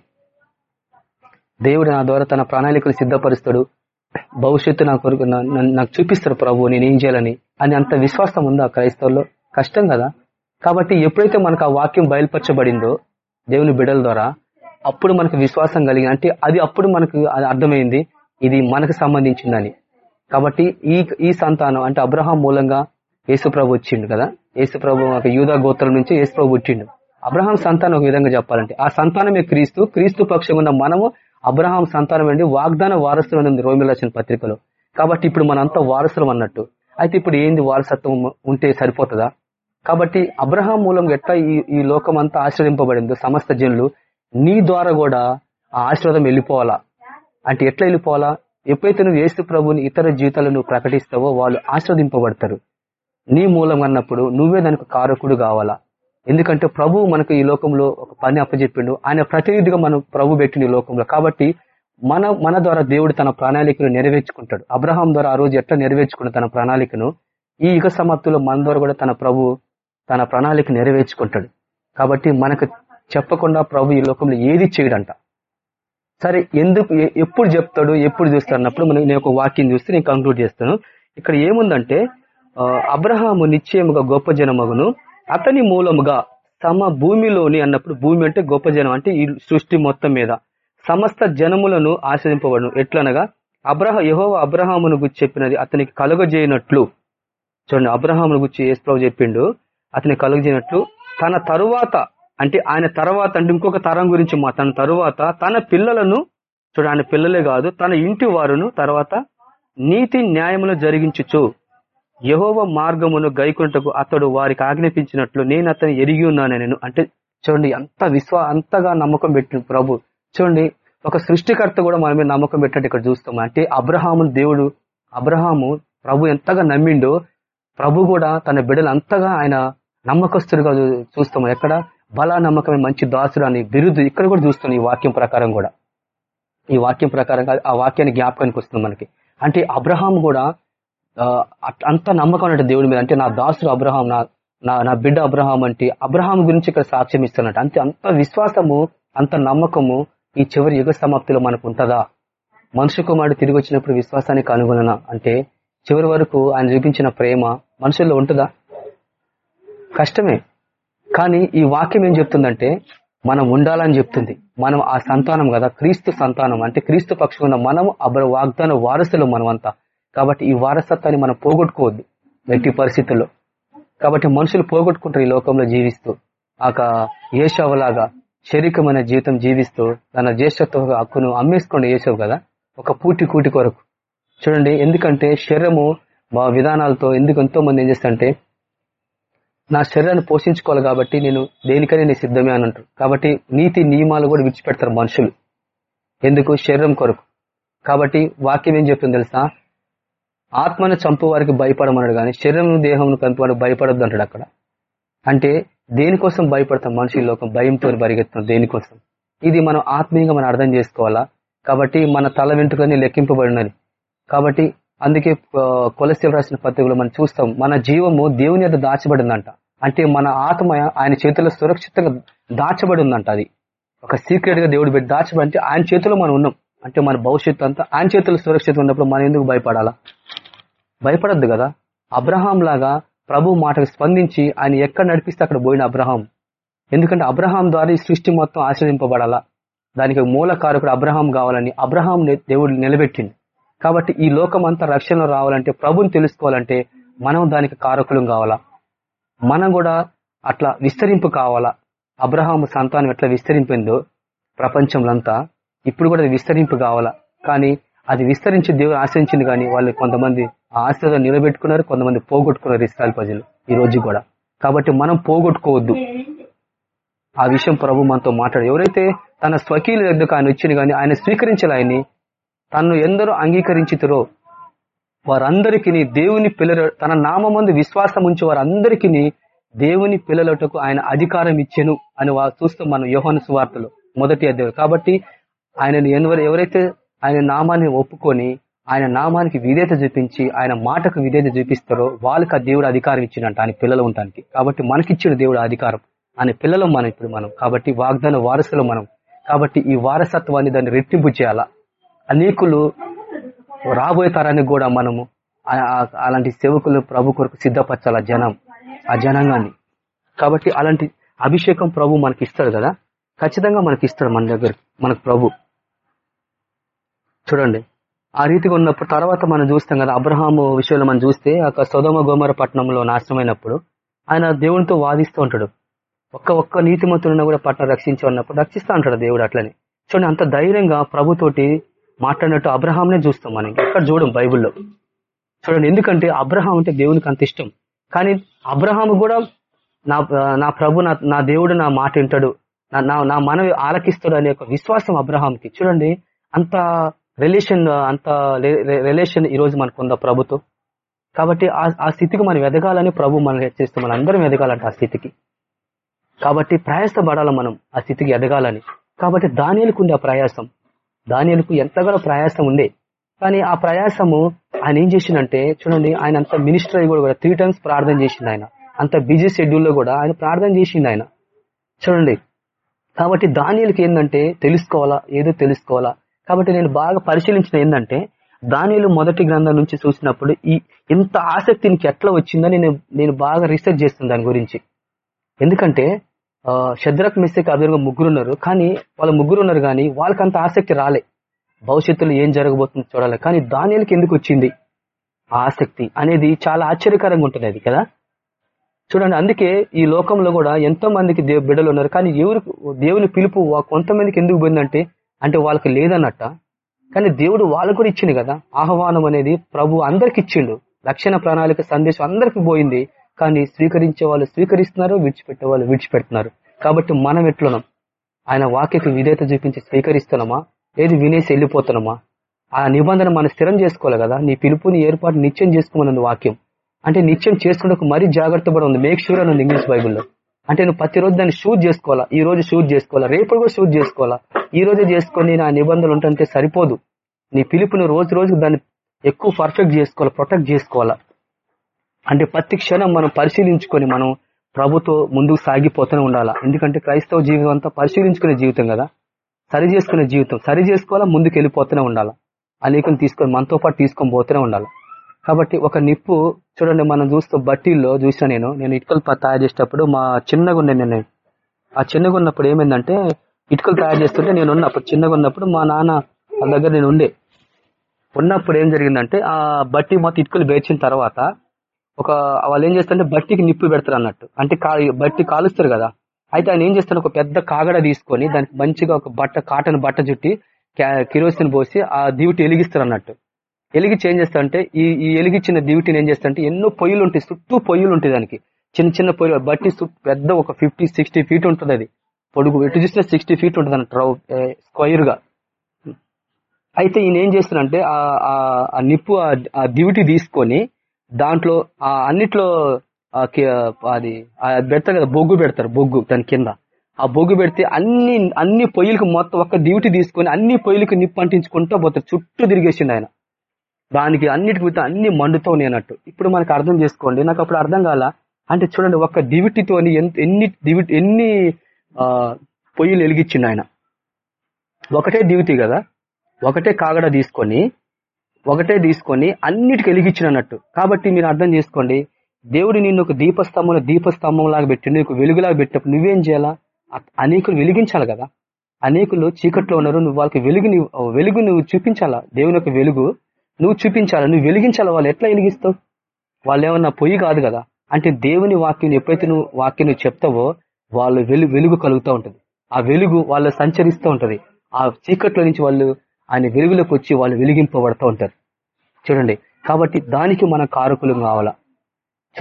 దేవుడు నా ద్వారా తన ప్రణాళికలు సిద్ధపరుస్తాడు. భవిష్యత్తు నా కొరకు నాకు చూపిస్తాడు ప్రభు నేను ఏం చేయాలని అని అంత విశ్వాసం ఉందా క్రైస్తవుల్లో? కష్టం కదా. కాబట్టి ఎప్పుడైతే మనకు ఆ వాక్యం బయలుపరచబడిందో దేవుని బిడల ద్వారా అప్పుడు మనకు విశ్వాసం కలిగి అంటే అది అప్పుడు మనకు అర్థమైంది ఇది మనకు సంబంధించిందని. కాబట్టి ఈ ఈ సంతానం అంటే అబ్రహాం మూలంగా యేసుప్రభు వచ్చిండు కదా? యేసుప్రభు ఒక యూదా గోత్రం నుంచి యేసుప్రభు వచ్చిండు పుట్టిండు. అబ్రహాం సంతానం ఒక విధంగా చెప్పాలంటే ఆ సంతానమే క్రీస్తు క్రీస్తు పక్షం ఉన్న మనము అబ్రహాం సంతానం అండి వాగ్దాన వారసులు ఉంది రోమిల పత్రికలో. కాబట్టి ఇప్పుడు మనంతా వారసులం అన్నట్టు. అయితే ఇప్పుడు ఏంది వారసత్వం ఉంటే సరిపోతుందా? కాబట్టి అబ్రహాం మూలంగా ఎట్లా ఈ ఈ లోకం అంతా ఆశ్రదింపబడిందో సమస్త జనులు నీ ద్వారా కూడా ఆ ఆశీర్వాదం వెళ్ళిపోవాలా? అంటే ఎట్లా వెళ్ళిపోవాలా? ఎప్పుడైతే నువ్వు ఏసు ప్రభుని ఇతర జీవితాలను నువ్వు ప్రకటిస్తావో వాళ్ళు ఆస్వాదింపబడతారు. నీ మూలం అన్నప్పుడు నువ్వే దానికి కారకుడు కావాలా? ఎందుకంటే ప్రభు మనకు ఈ లోకంలో ఒక పని అప్పచెప్పిండు. ఆయన ప్రతినిధిగా మనం ప్రభు పెట్టిండు ఈ లోకంలో. కాబట్టి మన మన ద్వారా దేవుడు తన ప్రణాళికను నెరవేర్చుకుంటాడు. అబ్రహాం ద్వారా ఆ రోజు ఎట్లా నెరవేర్చుకున్న తన ప్రణాళికను? ఈ యుగ సమాప్తిలో మన ద్వారా కూడా తన ప్రభు తన ప్రణాళిక నెరవేర్చుకుంటాడు. కాబట్టి మనకు చెప్పకుండా ప్రభు ఈ లోకంలో ఏది చేయడంట? సరే ఎందుకు ఎప్పుడు చెప్తాడు ఎప్పుడు చూస్తాడు అన్నప్పుడు మనం నేను ఒక వాక్యం చూస్తే నేను కంక్లూడ్ చేస్తాను. ఇక్కడ ఏముందంటే అబ్రహాము నిశ్చయముగా గొప్ప జనమగును అతని మూలముగా తమ భూమిలోని అన్నప్పుడు భూమి అంటే గొప్ప జనం అంటే ఈ సృష్టి మొత్తం మీద సమస్త జనములను ఆశ్రయింపబడును. ఎట్లనగా అబ్రహ యహోవ అబ్రహామును గురించి చెప్పినది అతనికి కలుగజేయనట్లు. చూడండి అబ్రహామును గురించి యేసుప్రభు చెప్పిండు అతని కలుగజేయనట్లు. తన తరువాత అంటే ఆయన తర్వాత అంటే ఇంకొక తరం గురించి మా తన తరువాత తన పిల్లలను చూడ ఆయన పిల్లలే కాదు తన ఇంటి వారును తర్వాత నీతి న్యాయములు జరిగించుచు యహోవ మార్గమును గైకొంటకు అతడు వారికి ఆజ్ఞాపించినట్లు నేను అతను ఎరిగి ఉన్నాను నేను. అంటే చూడండి అంత విశ్వా అంతగా నమ్మకం పెట్టిన ప్రభు. చూడండి ఒక సృష్టికర్త కూడా మన మీద నమ్మకం పెట్టినట్టు ఇక్కడ చూస్తాం. అంటే అబ్రహాము దేవుడు అబ్రహాము ప్రభు ఎంతగా నమ్మిండో ప్రభు కూడా తన బిడ్డలు అంతగా ఆయన నమ్మకస్తుడిగా చూస్తాము ఎక్కడ? బలా నమ్మకమే మంచి దాసుడు అని బిరుదు ఇక్కడ కూడా చూస్తుంది ఈ వాక్యం ప్రకారం కూడా. ఈ వాక్యం ప్రకారంగా ఆ వాక్యాన్ని జ్ఞాపకానికి వస్తుంది మనకి. అంటే అబ్రహాం కూడా అంత నమ్మకం ఉన్నట్టు దేవుడి మీద అంటే నా దాసుడు అబ్రహాం నా నా నా బిడ్డ అబ్రహాం అంటే అబ్రహాం గురించి ఇక్కడ సాక్ష్యం ఇస్తున్నట్టు. అంతే అంత విశ్వాసము అంత నమ్మకము ఈ చివరి యుగ సమాప్తిలో మనకు ఉంటుందా? మనుషు కుమారుడు తిరిగి వచ్చినప్పుడు విశ్వాసానికి అనుగుణన అంటే చివరి వరకు ఆయన చూపించిన ప్రేమ మనుషుల్లో ఉంటుందా? కష్టమే. కానీ ఈ వాక్యం ఏం చెప్తుందంటే మనం ఉండాలని చెప్తుంది. మనం ఆ సంతానం కదా క్రీస్తు సంతానం. అంటే క్రీస్తు పక్షం ఉన్న మనం అబ్ర వాగ్దాన వారసులు మనమంతా. కాబట్టి ఈ వారసత్వాన్ని మనం పోగొట్టుకోవద్దు ఎట్టి పరిస్థితుల్లో. కాబట్టి మనుషులు పోగొట్టుకుంటారు ఈ లోకంలో జీవిస్తూ. ఆక ఏషవలాగా శరీరమైన జీవితం జీవిస్తూ తన జ్యేష్ఠత్వ హక్కును అమ్మేసుకోండి ఏషవ్ కదా ఒక పూటి కూటి కొరకు. చూడండి ఎందుకంటే శరీరము మా విధానాలతో ఎందుకు ఎంతో మంది ఏం చేస్తారంటే నా శరీరాన్ని పోషించుకోవాలి కాబట్టి నేను దేనికైనా నేను సిద్ధమే అని అంటారు. కాబట్టి నీతి నియమాలు కూడా విడిచిపెడతారు మనుషులు. ఎందుకు? శరీరం కొరకు. కాబట్టి వాక్యం ఏం చెప్తుంది తెలుసా? ఆత్మను చంపు వారికి భయపడమన్నాడు కానీ శరీరం దేహం కంపి భయపడద్దు అంటాడు అక్కడ. అంటే దేనికోసం భయపడతాం మనిషి లోకం? భయంతో పరిగెత్తాం దేనికోసం? ఇది మనం ఆత్మీయంగా మనం అర్థం చేసుకోవాలా? కాబట్టి మన తల వెంట్రుకని లెక్కింపబడినది. కాబట్టి అందుకే కొలస్ట్రాల్ రాసిన పత్రికలు మనం చూస్తాం మన జీవము దేవుని యొక్క దాచబడిందంట. అంటే మన ఆత్మ ఆయన చేతిలో సురక్షితంగా దాచబడి ఉందంట అది. ఒక సీక్రెట్గా దేవుడు పెట్టి దాచబడి అంటే ఆయన చేతిలో మనం ఉన్నాం. అంటే మన భవిష్యత్తు అంతా ఆయన చేతిలో సురక్షిత ఉన్నప్పుడు మనం ఎందుకు భయపడాలా? భయపడద్దు కదా. అబ్రహాం లాగా ప్రభు మాటకు స్పందించి ఆయన ఎక్కడ నడిపిస్తే అక్కడ పోయిన అబ్రహాం. ఎందుకంటే అబ్రహాం ద్వారా ఈ సృష్టి మొత్తం ఆశ్రయింపబడాలా? దానికి మూల కారకుడు అబ్రహాం కావాలని అబ్రహాం దేవుడు నిలబెట్టింది కాబట్టి ఈ లోకం అంతా రక్షణలో రావాలంటే ప్రభుని తెలుసుకోవాలంటే మనం దానికి కారకులం కావాలా? మనం కూడా అట్లా విస్తరింపు కావాలా? అబ్రహాము సంతానం ఎట్లా విస్తరింపిందో ప్రపంచంలో అంతా ఇప్పుడు కూడా అది విస్తరింపు కావాలా? కానీ అది విస్తరించి దేవుడు ఆశ్రయించింది కానీ వాళ్ళు కొంతమంది ఆ నిలబెట్టుకున్నారు కొంతమంది పోగొట్టుకున్నారు ఇస్రాయల్ ప్రజలు ఈ రోజు కూడా. కాబట్టి మనం పోగొట్టుకోవద్దు. ఆ విషయం ప్రభు మనతో మాట్లాడు. ఎవరైతే తన స్వకీయుల దగ్గరకు ఆయన వచ్చింది కానీ ఆయన స్వీకరించాలి ఆయన్ని తను ఎందరో అంగీకరించుతురో. వారందరికీ దేవుని పిల్లల తన నామందు విశ్వాసం ఉంచి వారందరికీ దేవుని పిల్లలటకు ఆయన అధికారం ఇచ్చెను అని వారు చూస్తాం మనం యోహాను సువార్తలో మొదటి అధ్యాయం కాబట్టి ఆయనను ఎవరు ఎవరైతే ఆయన నామాన్ని ఒప్పుకొని ఆయన నామానికి విధేత చూపించి ఆయన మాటకు విధేత చూపిస్తారో వాళ్ళకి ఆ దేవుడు అధికారం ఇచ్చినట్ట ఆయన పిల్లలు ఉండటానికి. కాబట్టి మనకిచ్చిన దేవుడు అధికారం. ఆయన పిల్లలు మనం ఇప్పుడు మనం. కాబట్టి వాగ్దాన వారసులు మనం. కాబట్టి ఈ వారసత్వాన్ని దాన్ని రెట్టింపు చేయాలా? అనేకులు రాబోయే తరానికి కూడా మనము అలాంటి సేవకులు ప్రభు కొరకు సిద్ధపరచాలి ఆ జనం ఆ జనాంగాన్ని. కాబట్టి అలాంటి అభిషేకం ప్రభు మనకి ఇస్తాడు కదా? ఖచ్చితంగా మనకి ఇస్తాడు మన దగ్గర మనకు ప్రభు. చూడండి. ఆ రీతిగా ఉన్నప్పుడు తర్వాత మనం చూస్తాం కదా అబ్రహాము విషయంలో మనం చూస్తే అక్కడ సొదమ గోమర పట్టణంలో నాశనమైనప్పుడు ఆయన దేవునితో వాదిస్తూ ఉంటాడు. ఒక్క ఒక్క నీతిమంతులను కూడా పట్టణం రక్షించి ఉన్నప్పుడు రక్షిస్తూ ఉంటాడు దేవుడు అట్లని. చూడండి అంత ధైర్యంగా ప్రభుతోటి మాట్లాడినట్టు అబ్రహాంనే చూస్తాం మనం. ఎక్కడ చూడం బైబిల్లో? చూడండి ఎందుకంటే అబ్రహాం అంటే దేవునికి అంత ఇష్టం. కానీ అబ్రహాం కూడా నా నా ప్రభు నా నా దేవుడు నా మాట వింటాడు. నా- నా నా మనవి ఆలకిస్తాడు అనే ఒక విశ్వాసం అబ్రహాంకి చూడండి అంత రిలేషన్ అంత రిలేషన్ ఈ రోజు మనకు ఉందా ప్రభుతో? కాబట్టి ఆ- ఆ స్థితికి మనం ఎదగాలని ప్రభు మనం హెచ్చరిస్తూ మనం అందరం ఎదగాలంట ఆ స్థితికి. కాబట్టి ప్రయాసపడాలి మనం ఆ స్థితికి ఎదగాలని. కాబట్టి దానిలకు ఉండే ఆ ప్రయాసం. దానిలకు ఎంతగానో ప్రయాసం ఉండే. కానీ ఆ ప్రయాసము ఆయన ఏం చేసిండంటే చూడండి ఆయన అంత మినిస్టర్ అయి కూడా త్రీ టైమ్స్ ప్రార్థన చేసింది ఆయన. అంత బిజీ షెడ్యూల్లో కూడా ఆయన ప్రార్థన చేసింది ఆయన. చూడండి కాబట్టి దానిలకు ఏంటంటే తెలుసుకోవాలా? ఏదో తెలుసుకోవాలా? కాబట్టి నేను బాగా పరిశీలించిన ఏంటంటే దానిలు మొదటి గ్రంథం నుంచి చూసినప్పుడు ఈ ఇంత ఆసక్తి నీకు ఎట్లా వచ్చిందని నేను నేను బాగా రీసెర్చ్ చేస్తాను దాని గురించి. ఎందుకంటే ఆ, షద్రక్ మిస్టేక్ ముగ్గురు ఉన్నారు కానీ వాళ్ళ ముగ్గురు ఉన్నారు కానీ వాళ్ళకి అంత ఆసక్తి రాలే. భవిష్యత్తులో ఏం జరగబోతుందో చూడాలి. కానీ దానిలకి ఎందుకు వచ్చింది ఆ ఆసక్తి అనేది చాలా ఆశ్చర్యకరంగా ఉంటుంది అది కదా? చూడండి అందుకే ఈ లోకంలో కూడా ఎంతో మందికి దేవు బిడ్డలు ఉన్నారు. కానీ ఎవరు దేవుని పిలుపు కొంతమందికి ఎందుకు పోయిందంటే అంటే వాళ్ళకి లేదన్నట్ట. కానీ దేవుడు వాళ్ళకు కూడా ఇచ్చింది కదా. ఆహ్వానం అనేది ప్రభు అందరికి ఇచ్చిండు. రక్షణ ప్రణాళిక సందేశం అందరికి పోయింది. కానీ స్వీకరించే వాళ్ళు స్వీకరిస్తున్నారు విడిచిపెట్టే వాళ్ళు విడిచిపెడుతున్నారు. కాబట్టి మనం ఎట్లున్నాం? ఆయన వాక్యకు విధేయత చూపించి స్వీకరిస్తున్నామా? ఏది వినేసి వెళ్ళిపోతున్నామా? ఆ నిబంధన మనం స్థిరం చేసుకోవాలి కదా? నీ పిలుపుని ఏర్పాటు నిత్యం చేసుకోమన్నది వాక్యం. అంటే నిత్యం చేసుకున్నకు మరీ జాగ్రత్త పడి ఉంది. మేక్ షూర్ అని ఇంగ్లీష్ బైబుల్లో. అంటే నువ్వు ప్రతిరోజు దాన్ని షూట్ చేసుకోవాలా? ఈ రోజు షూట్ చేసుకోవాలా? రేపు కూడా షూట్ చేసుకోవాలా? ఈ రోజే చేసుకొని నా నిబంధనలు ఉంటుంటే సరిపోదు. నీ పిలుపుని రోజు రోజుకు దాన్ని ఎక్కువ పర్ఫెక్ట్ చేసుకోవాలి? ప్రొటెక్ట్ చేసుకోవాలా? అంటే ప్రతి క్షణం మనం పరిశీలించుకొని మనం ప్రభుతో ముందుకు సాగిపోతూనే ఉండాలా? ఎందుకంటే క్రైస్తవ జీవితం అంతా పరిశీలించుకునే జీవితం కదా? సరి చేసుకునే జీవితం. సరి చేసుకోవాలా? ముందుకు వెళ్ళిపోతూనే ఉండాలా? అనేకం తీసుకొని మనతో పాటు తీసుకొని పోతూనే ఉండాలి? కాబట్టి ఒక నిప్పు చూడండి మనం చూస్తూ బట్టీల్లో చూసిన నేను నేను ఇటుకలు తయారు చేసేటప్పుడు మా చిన్నగా ఉండే నేను. ఆ చిన్నగా ఉన్నప్పుడు ఏమైందంటే ఇటుకలు తయారు చేస్తుంటే నేను ఉన్నప్పుడు చిన్నగా ఉన్నప్పుడు మా నాన్న వాళ్ళ దగ్గర నేను ఉండే. ఉన్నప్పుడు ఏం జరిగిందంటే ఆ బట్టి మొత్తం ఇటుకలు పేర్చిన తర్వాత ఒక వాళ్ళు ఏం చేస్తారంటే బట్టికి నిప్పు పెడతారు అన్నట్టు. అంటే బట్టి కాలుస్తారు కదా. అయితే ఆయన ఏం చేస్తాడు? ఒక పెద్ద కాగడ తీసుకొని దానికి మంచిగా ఒక బట్ట కాటన్ బట్ట చుట్టి కిరోసిన్ పోసి ఆ దివిటి వెలిగిస్తారు అన్నట్టు. ఎలిగిచ్చి ఏం చేస్తారంటే ఈ ఈ ఎలిగిచ్చిన దివిటిని ఏం చేస్తారంటే ఎన్నో పొయ్యిలు ఉంటాయి చుట్టూ పొయ్యిలు ఉంటాయి దానికి. చిన్న చిన్న పొయ్యిలు బట్టి పెద్ద ఒక ఫిఫ్టీ సిక్స్టీ ఫీట్ ఉంటుంది అది. పొడుగు ఎటు చూసినా సిక్స్టీ ఫీట్ ఉంటుంది అన్నట్టు స్క్వైర్గా. అయితే ఈయన ఏం చేస్తారంటే ఆ ఆ- నిప్పు ఆ- ఆ దివిటి తీసుకొని దాంట్లో ఆ అన్నిట్లో అది పెడతారు కదా బొగ్గు పెడతారు బొగ్గు దాని కింద. ఆ బొగ్గు పెడితే అన్ని అన్ని పొయ్యిలకు మొత్తం ఒక్క డ్యూటీ తీసుకొని అన్ని పొయ్యిలకు నిప్పు అంటించుకుంటూ పోతారు. చుట్టూ తిరిగేసిండు ఆయన. దానికి అన్నిటికి పోతే అన్ని మండుతూ ఉన్నాయి అన్నట్టు ఇప్పుడు మనకు అర్థం చేసుకోండి. నాకు అప్పుడు అర్థం కాల? అంటే చూడండి ఒక్క దివిటితోని ఎంత ఎన్ని దివిటి ఎన్ని పొయ్యిలు వెలిగించిండు ఆయన. ఒకటే దివిటి కదా? ఒకటే కాగడ తీసుకొని ఒకటే తీసుకొని అన్నిటికి వెలిగించినట్టు. కాబట్టి మీరు అర్థం చేసుకోండి దేవుడు నిన్ను ఒక దీపస్తంభం దీపస్తంభం లాగా పెట్టి నీకు వెలుగులాగా పెట్టినప్పుడు నువ్వేం చేయాలా? అనేకులు వెలిగించాలి కదా. అనేకులు చీకట్లో ఉన్నారు నువ్వు వాళ్ళకి వెలుగు వెలుగు నువ్వు చూపించాలా? దేవుని యొక్క వెలుగు నువ్వు చూపించాలా? నువ్వు వెలిగించాలా వాళ్ళు? ఎట్లా వెలిగిస్తావు? వాళ్ళు ఏమన్నా పొయ్యి కాదు కదా. అంటే దేవుని వాక్యం ఎప్పుడైతే నువ్వు వాక్యం నువ్వు చెప్తావో వాళ్ళు వెలు వెలుగు కలుగుతూ ఉంటుంది. ఆ వెలుగు వాళ్ళు సంచరిస్తూ ఉంటది. ఆ చీకట్లో నుంచి వాళ్ళు ఆయన వెలుగులోకి వచ్చి వాళ్ళు వెలిగింపబడుతూ ఉంటారు. చూడండి. కాబట్టి దానికి మన కారకులు కావాలా?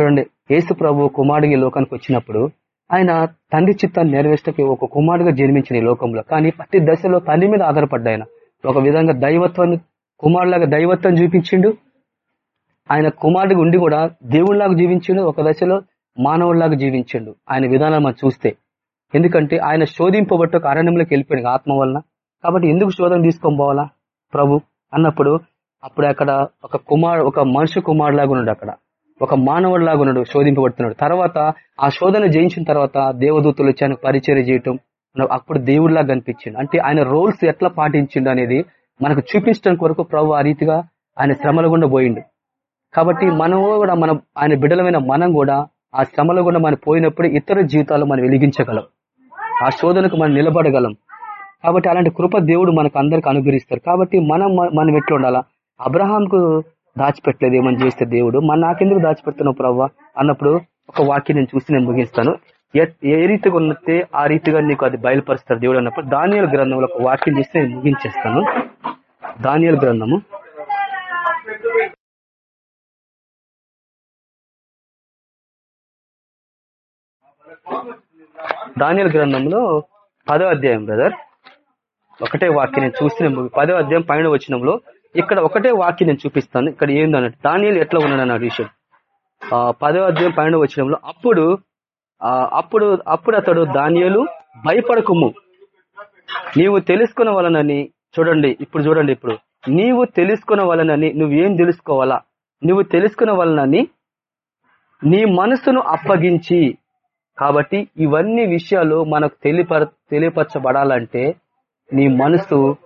చూడండి. యేసు ప్రభు కుమారుడికి ఈ లోకానికి వచ్చినప్పుడు ఆయన తండ్రి చిత్తాన్ని నెరవేర్చడానికి ఒక కుమారుడుగా జన్మించిన ఈ లోకంలో. కానీ ప్రతి దశలో తండ్రి మీద ఆధారపడ్డా ఆయన. ఒక విధంగా దైవత్వాన్ని కుమారులాగా దైవత్వం చూపించిండు. ఆయన కుమారుడిగా ఉండి కూడా దేవుడిలాగా జీవించిండు. ఒక దశలో మానవుడిలాగా జీవించిండు. ఆయన విధానం మనం చూస్తే. ఎందుకంటే ఆయన శోధింపబట్టు ఒక అరణ్యంలోకి వెళ్ళిపోయాడు ఆత్మ వలన కాబట్టి ఎందుకు శోధన తీసుకొని పోవాలా? ప్రభు అన్నప్పుడు అప్పుడు అక్కడ ఒక కుమార్ ఒక మనిషి కుమారులాగా ఉన్నాడు అక్కడ. ఒక మానవుడిలాగా ఉన్నాడు శోధింపబడుతున్నాడు. తర్వాత ఆ శోధన జయించిన తర్వాత దేవదూతలు వచ్చి పరిచయం చేయటం అప్పుడు దేవుడిలాగా కనిపించింది అంటే ఆయన రోల్స్ ఎట్లా పాటించిండు అనేది మనకు చూపించడం కొరకు ప్రభు ఆ రీతిగా ఆయన శ్రమల గుండా పోయిండు. కాబట్టి మనం కూడా మన ఆయన బిడ్డలమైన మనం కూడా ఆ శ్రమల గుండా మనం పోయినప్పుడు ఇతర జీవితాలు మనం వెలిగించగలం. ఆ శోధనకు మనం నిలబడగలం. కాబట్టి అలాంటి కృప దేవుడు మనకు అందరికి అనుగ్రహిస్తారు. కాబట్టి మనం మనం ఎట్లా ఉండాలా? అబ్రహాంకు దాచిపెట్టలేదు ఏమని చేస్తే దేవుడు మన నాకెందుకు దాచిపెడుతున్నావు ప్రవ్వ? అన్నప్పుడు ఒక వాక్యం నేను చూసి నేను ముగిస్తాను. ఏ- ఏ రీతిగా ఉన్నతే ఆ రీతిగా నీకు అది బయలుపరుస్తారు దేవుడు అన్నప్పుడు దానియల గ్రంథంలో ఒక వాక్యం చేసి నేను ముగించేస్తాను. దానియల గ్రంథము. దానియల గ్రంథంలో పదో అధ్యాయం బ్రదర్. ఒకటే వాక్యం నేను చూసిన పదో అధ్యాయం పైన వచ్చినంలో ఇక్కడ ఒకటే వాక్యం నేను చూపిస్తాను. ఇక్కడ ఏందన్నట్టు దానియలు ఎట్లా ఉన్నాడు అన్న విషయం. ఆ, పదో అధ్యాయం పైన వచ్చినంలో అప్పుడు అప్పుడు అప్పుడు అతడు దానియలు భయపడకుము. నీవు తెలుసుకున్న వలనని చూడండి. ఇప్పుడు చూడండి ఇప్పుడు. నీవు తెలుసుకున్న వలనని నువ్వేం తెలుసుకోవాలా? నువ్వు తెలుసుకున్న వలనని నీ మనసును అప్పగించి. కాబట్టి ఇవన్నీ విషయాలు మనకు తెలియపర తెలియపరచబడాలంటే నీ మనసు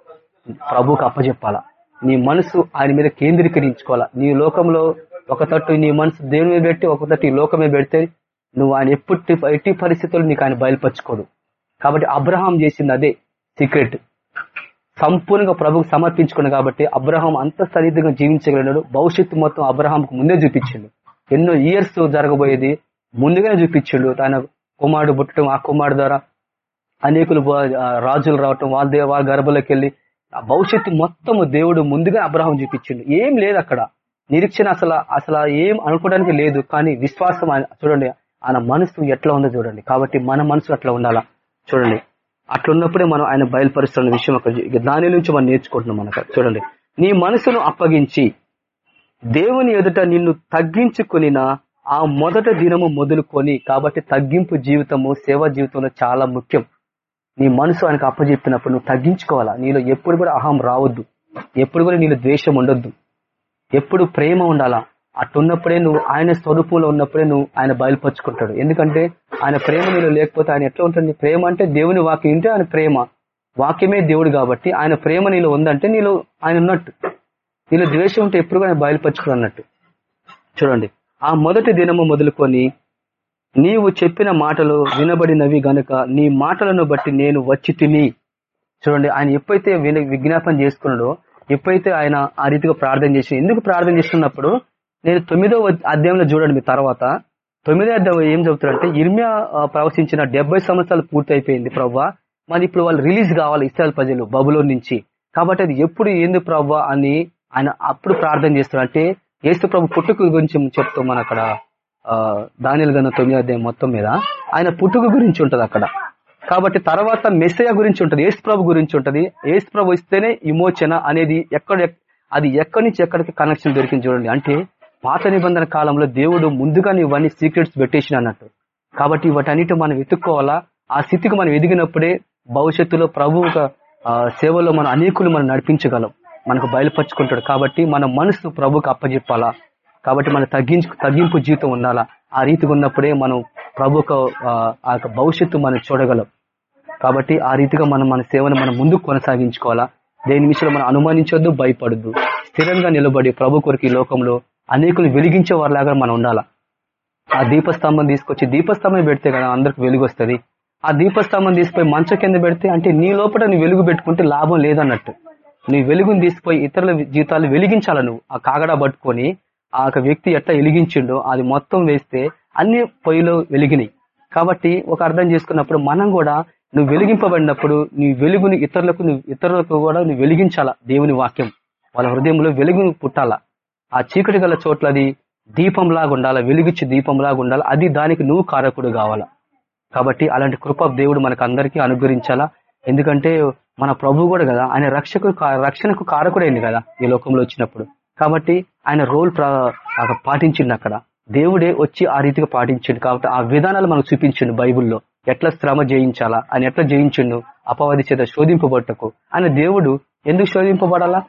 ప్రభుకు అప్పచెప్పాలా నీ మనసు ఆయన మీద కేంద్రీకరించుకోవాలా? నీ లోకంలో ఒక తట్టు నీ మనసు దేవుని మీద పెట్టి ఒక తట్టు ఈ లోకమే పెడితే నువ్వు ఆయన ఎప్పుడు ఎట్టి పరిస్థితులు నీకు ఆయన బయలుపరచుకోడు. కాబట్టి అబ్రహాం చేసింది అదే సీక్రెట్ సంపూర్ణంగా ప్రభుకు సమర్పించుకున్నాడు కాబట్టి అబ్రహాం అంత సరిగ్గా జీవించగలిగినాడు. భవిష్యత్తు మొత్తం అబ్రహాంకు ముందే చూపించిండు. ఎన్నో ఇయర్స్ జరగబోయేది ముందుగానే చూపించిండు. తన కుమారుడు పుట్టడం ఆ కుమారుడు ద్వారా అనేకులు రాజులు రావటం వాళ్ళ దేవ వాళ్ళ గర్భలోకి వెళ్ళి ఆ భవిష్యత్తు మొత్తం దేవుడు ముందుగా అబ్రహం చూపించిండు. ఏం లేదు అక్కడ. నిరీక్షణ అసలు అసలు ఏం అనుకోవడానికి లేదు కానీ విశ్వాసం ఆయన- చూడండి ఆయన మనసు ఎట్లా ఉందో చూడండి. కాబట్టి మన మనసు అట్లా ఉండాలా? చూడండి. అట్లున్నప్పుడే మనం ఆయన బయలుపరుస్తున్న విషయం అక్కడ దాని నుంచి మనం నేర్చుకుంటున్నాం మనకు. చూడండి. నీ మనసును అప్పగించి దేవుని ఎదుట నిన్ను తగ్గించుకునిన ఆ మొదట దినము మొదలుకొని కాబట్టి తగ్గింపు జీవితము సేవా జీవితంలో చాలా ముఖ్యం. నీ మనసు ఆయనకు అప్పచెప్పినప్పుడు నువ్వు తగ్గించుకోవాలా? నీలో ఎప్పుడు కూడా అహం రావద్దు. ఎప్పుడు కూడా నీలో ద్వేషం ఉండొద్దు. ఎప్పుడు ప్రేమ ఉండాలా? అట్టున్నప్పుడే నువ్వు ఆయన స్వరూపంలో ఉన్నప్పుడే నువ్వు ఆయన బయలుపరుచుకుంటాడు. ఎందుకంటే ఆయన ప్రేమ నీలో లేకపోతే ఆయన ఎట్లా ఉంటుంది? ప్రేమ అంటే దేవుని వాక్యం ఉంటే ఆయన ప్రేమ. వాక్యమే దేవుడు కాబట్టి ఆయన ప్రేమ నీలో ఉందంటే నీలో ఆయన ఉన్నట్టు. నీలో ద్వేషం ఉంటే ఎప్పుడు ఆయన బయలుపరచుకోడు అన్నట్టు. చూడండి. ఆ మొదటి దినము మొదలుకొని నీవు చెప్పిన మాటలు వినబడినవి గనుక నీ మాటలను బట్టి నేను వచ్చి తిని. చూడండి ఆయన ఎప్పుడైతే విన- విజ్ఞాపన చేసుకున్నాడో ఎప్పుడైతే ఆయన ఆ రీతిగా ప్రార్థన చేసి ఎందుకు ప్రార్థన చేస్తున్నప్పుడు నేను తొమ్మిదో అధ్యాయంలో చూడండి మీ తర్వాత. తొమ్మిదో అధ్యాయం ఏం చెబుతారంటే ఇర్మియా ప్రవశించిన ప్రవచించిన డెబ్బై సంవత్సరాలు పూర్తి అయిపోయింది ప్రవ్వా. మరి ఇప్పుడు వాళ్ళు రిలీజ్ కావాలి ఇస్రాయల్ ప్రజలు బబులో నుంచి. కాబట్టి అది ఎప్పుడు ఏంది ప్రవ్వా అని ఆయన అప్పుడు ప్రార్థన చేస్తారు అంటే ఏసు ప్రభు పుట్టుక గురించి చెప్తాం మన అక్కడ. దానిల గన్న తొమ్మిది అధ్యాయం మొత్తం మీద ఆయన పుట్టుక గురించి ఉంటది అక్కడ. కాబట్టి తర్వాత మెస్సయ గురించి ఉంటది ఏసు ప్రభు గురించి ఉంటది. ఏసు ప్రభు ఇస్తేనే విమోచన అనేది ఎక్కడ అది ఎక్కడి నుంచి ఎక్కడికి కనెక్షన్ దొరికింది చూడండి. అంటే పాత నిబంధన కాలంలో దేవుడు ముందుగానే ఇవన్నీ సీక్రెట్స్ పెట్టేసిన అన్నట్టు. కాబట్టి వాటన్నిటి మనం వెతుక్కోవాలా? ఆ స్థితికి మనం ఎదిగినప్పుడే భవిష్యత్తులో ప్రభు ఆ, సేవలో మన అనేకులు మనం నడిపించగలం. మనకు బయలుపరుచుకుంటాడు. కాబట్టి మన మనసు ప్రభుకు అప్పజెప్పాలా? కాబట్టి మన తగ్గించు తగ్గింపు జీవితం ఉండాలా? ఆ రీతిగా ఉన్నప్పుడే మనం ప్రభు ఆ యొక్క భవిష్యత్తు మనం చూడగలం. కాబట్టి ఆ రీతిగా మనం మన సేవను మనం ముందుకు కొనసాగించుకోవాలా? దేని విషయంలో మనం అనుమానించొద్దు భయపడద్దు. స్థిరంగా నిలబడి ప్రభు కొరకు ఈ లోకంలో అనేకులు వెలిగించే వారిలాగా మనం ఉండాలా? ఆ దీపస్తంభం తీసుకొచ్చి దీపస్తంభం పెడితే కదా అందరికి వెలుగు వస్తుంది ఆ దీపస్తంభం తీసుకుపోయి మంచం కింద పెడితే అంటే నీ లోపల నీ వెలుగు పెట్టుకుంటే లాభం లేదన్నట్టు. నీ వెలుగుని తీసుకుపోయి ఇతరుల జీవితాలు వెలిగించాల నువ్వు? ఆ కాగడా పట్టుకొని ఆ యొక్క వ్యక్తి ఎట్లా వెలిగించిండో అది మొత్తం వేస్తే అన్ని పొయ్యిలో వెలిగినాయి. కాబట్టి ఒక అర్థం చేసుకున్నప్పుడు మనం కూడా నువ్వు వెలిగింపబడినప్పుడు నీ వెలుగుని ఇతరులకు నువ్వు ఇతరులకు కూడా నువ్వు వెలిగించాలా దేవుని వాక్యం. వాళ్ళ హృదయంలో వెలుగు పుట్టాలా. ఆ చీకటి గల చోట్ల అది దీపంలాగా ఉండాలా వెలుగుచ్చి దీపంలాగా ఉండాలా అది దానికి నువ్వు కారకుడు కావాలా. కాబట్టి అలాంటి కృప దేవుడు మనకు అందరికీ అనుగ్రహించాలా. ఎందుకంటే మన ప్రభు కూడా కదా ఆయన రక్షకు రక్షణకు కారకుడైంది కదా ఈ లోకంలో వచ్చినప్పుడు. కాబట్టి ఆయన రోల్ పాటించిండు అక్కడ. దేవుడే వచ్చి ఆ రీతిగా పాటించిండు. కాబట్టి ఆ విధానాలు మనకు చూపించిండు బైబుల్లో. ఎట్లా శ్రమ జయించాలా? ఆయన ఎట్లా జయించిండు? అపవాది చేత శోధింపబట్టకు ఆయన దేవుడు ఎందుకు శోధింపబడాలా?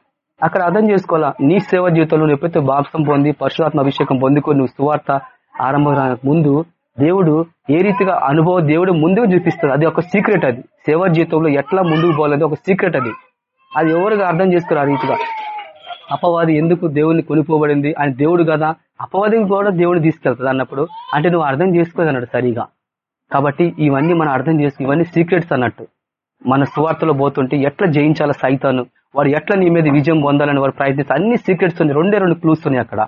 అక్కడ అర్థం చేసుకోవాలా? నీ సేవ జీవితంలో నువ్వు ఎప్పుడైతే బాప్సం పొంది పరశురాత్మ అభిషేకం పొందుకొని నువ్వు సువార్త ఆరంభం ముందు దేవుడు ఏ రీతిగా అనుభవం దేవుడు ముందుగా చూపిస్తాడు. అది ఒక సీక్రెట్ అది. సేవ జీవితంలో ఎట్లా ముందుకు పోలేదు ఒక సీక్రెట్ అది. అది ఎవరుగా అర్థం చేసుకోరు ఆ రీతిగా? అపవాది ఎందుకు దేవుడిని కొనిపోబడింది? ఆయన దేవుడు కదా అపవాదిని కూడా దేవుడు తీసుకెళ్తుంది అన్నప్పుడు అంటే నువ్వు అర్థం చేసుకోదు అన్నాడు సరిగా. కాబట్టి ఇవన్నీ మనం అర్థం చేసుకు ఇవన్నీ సీక్రెట్స్ అన్నట్టు. మన సువార్తలో పోతుంటే ఎట్లా జయించాలా సైతాను? వాడు ఎట్లా నీ మీద విజయం పొందాలని వాడు ప్రయత్నిస్తే అన్ని సీక్రెట్స్ ఉన్నాయి రెండే రెండు క్లూస్ ఉన్నాయి అక్కడ.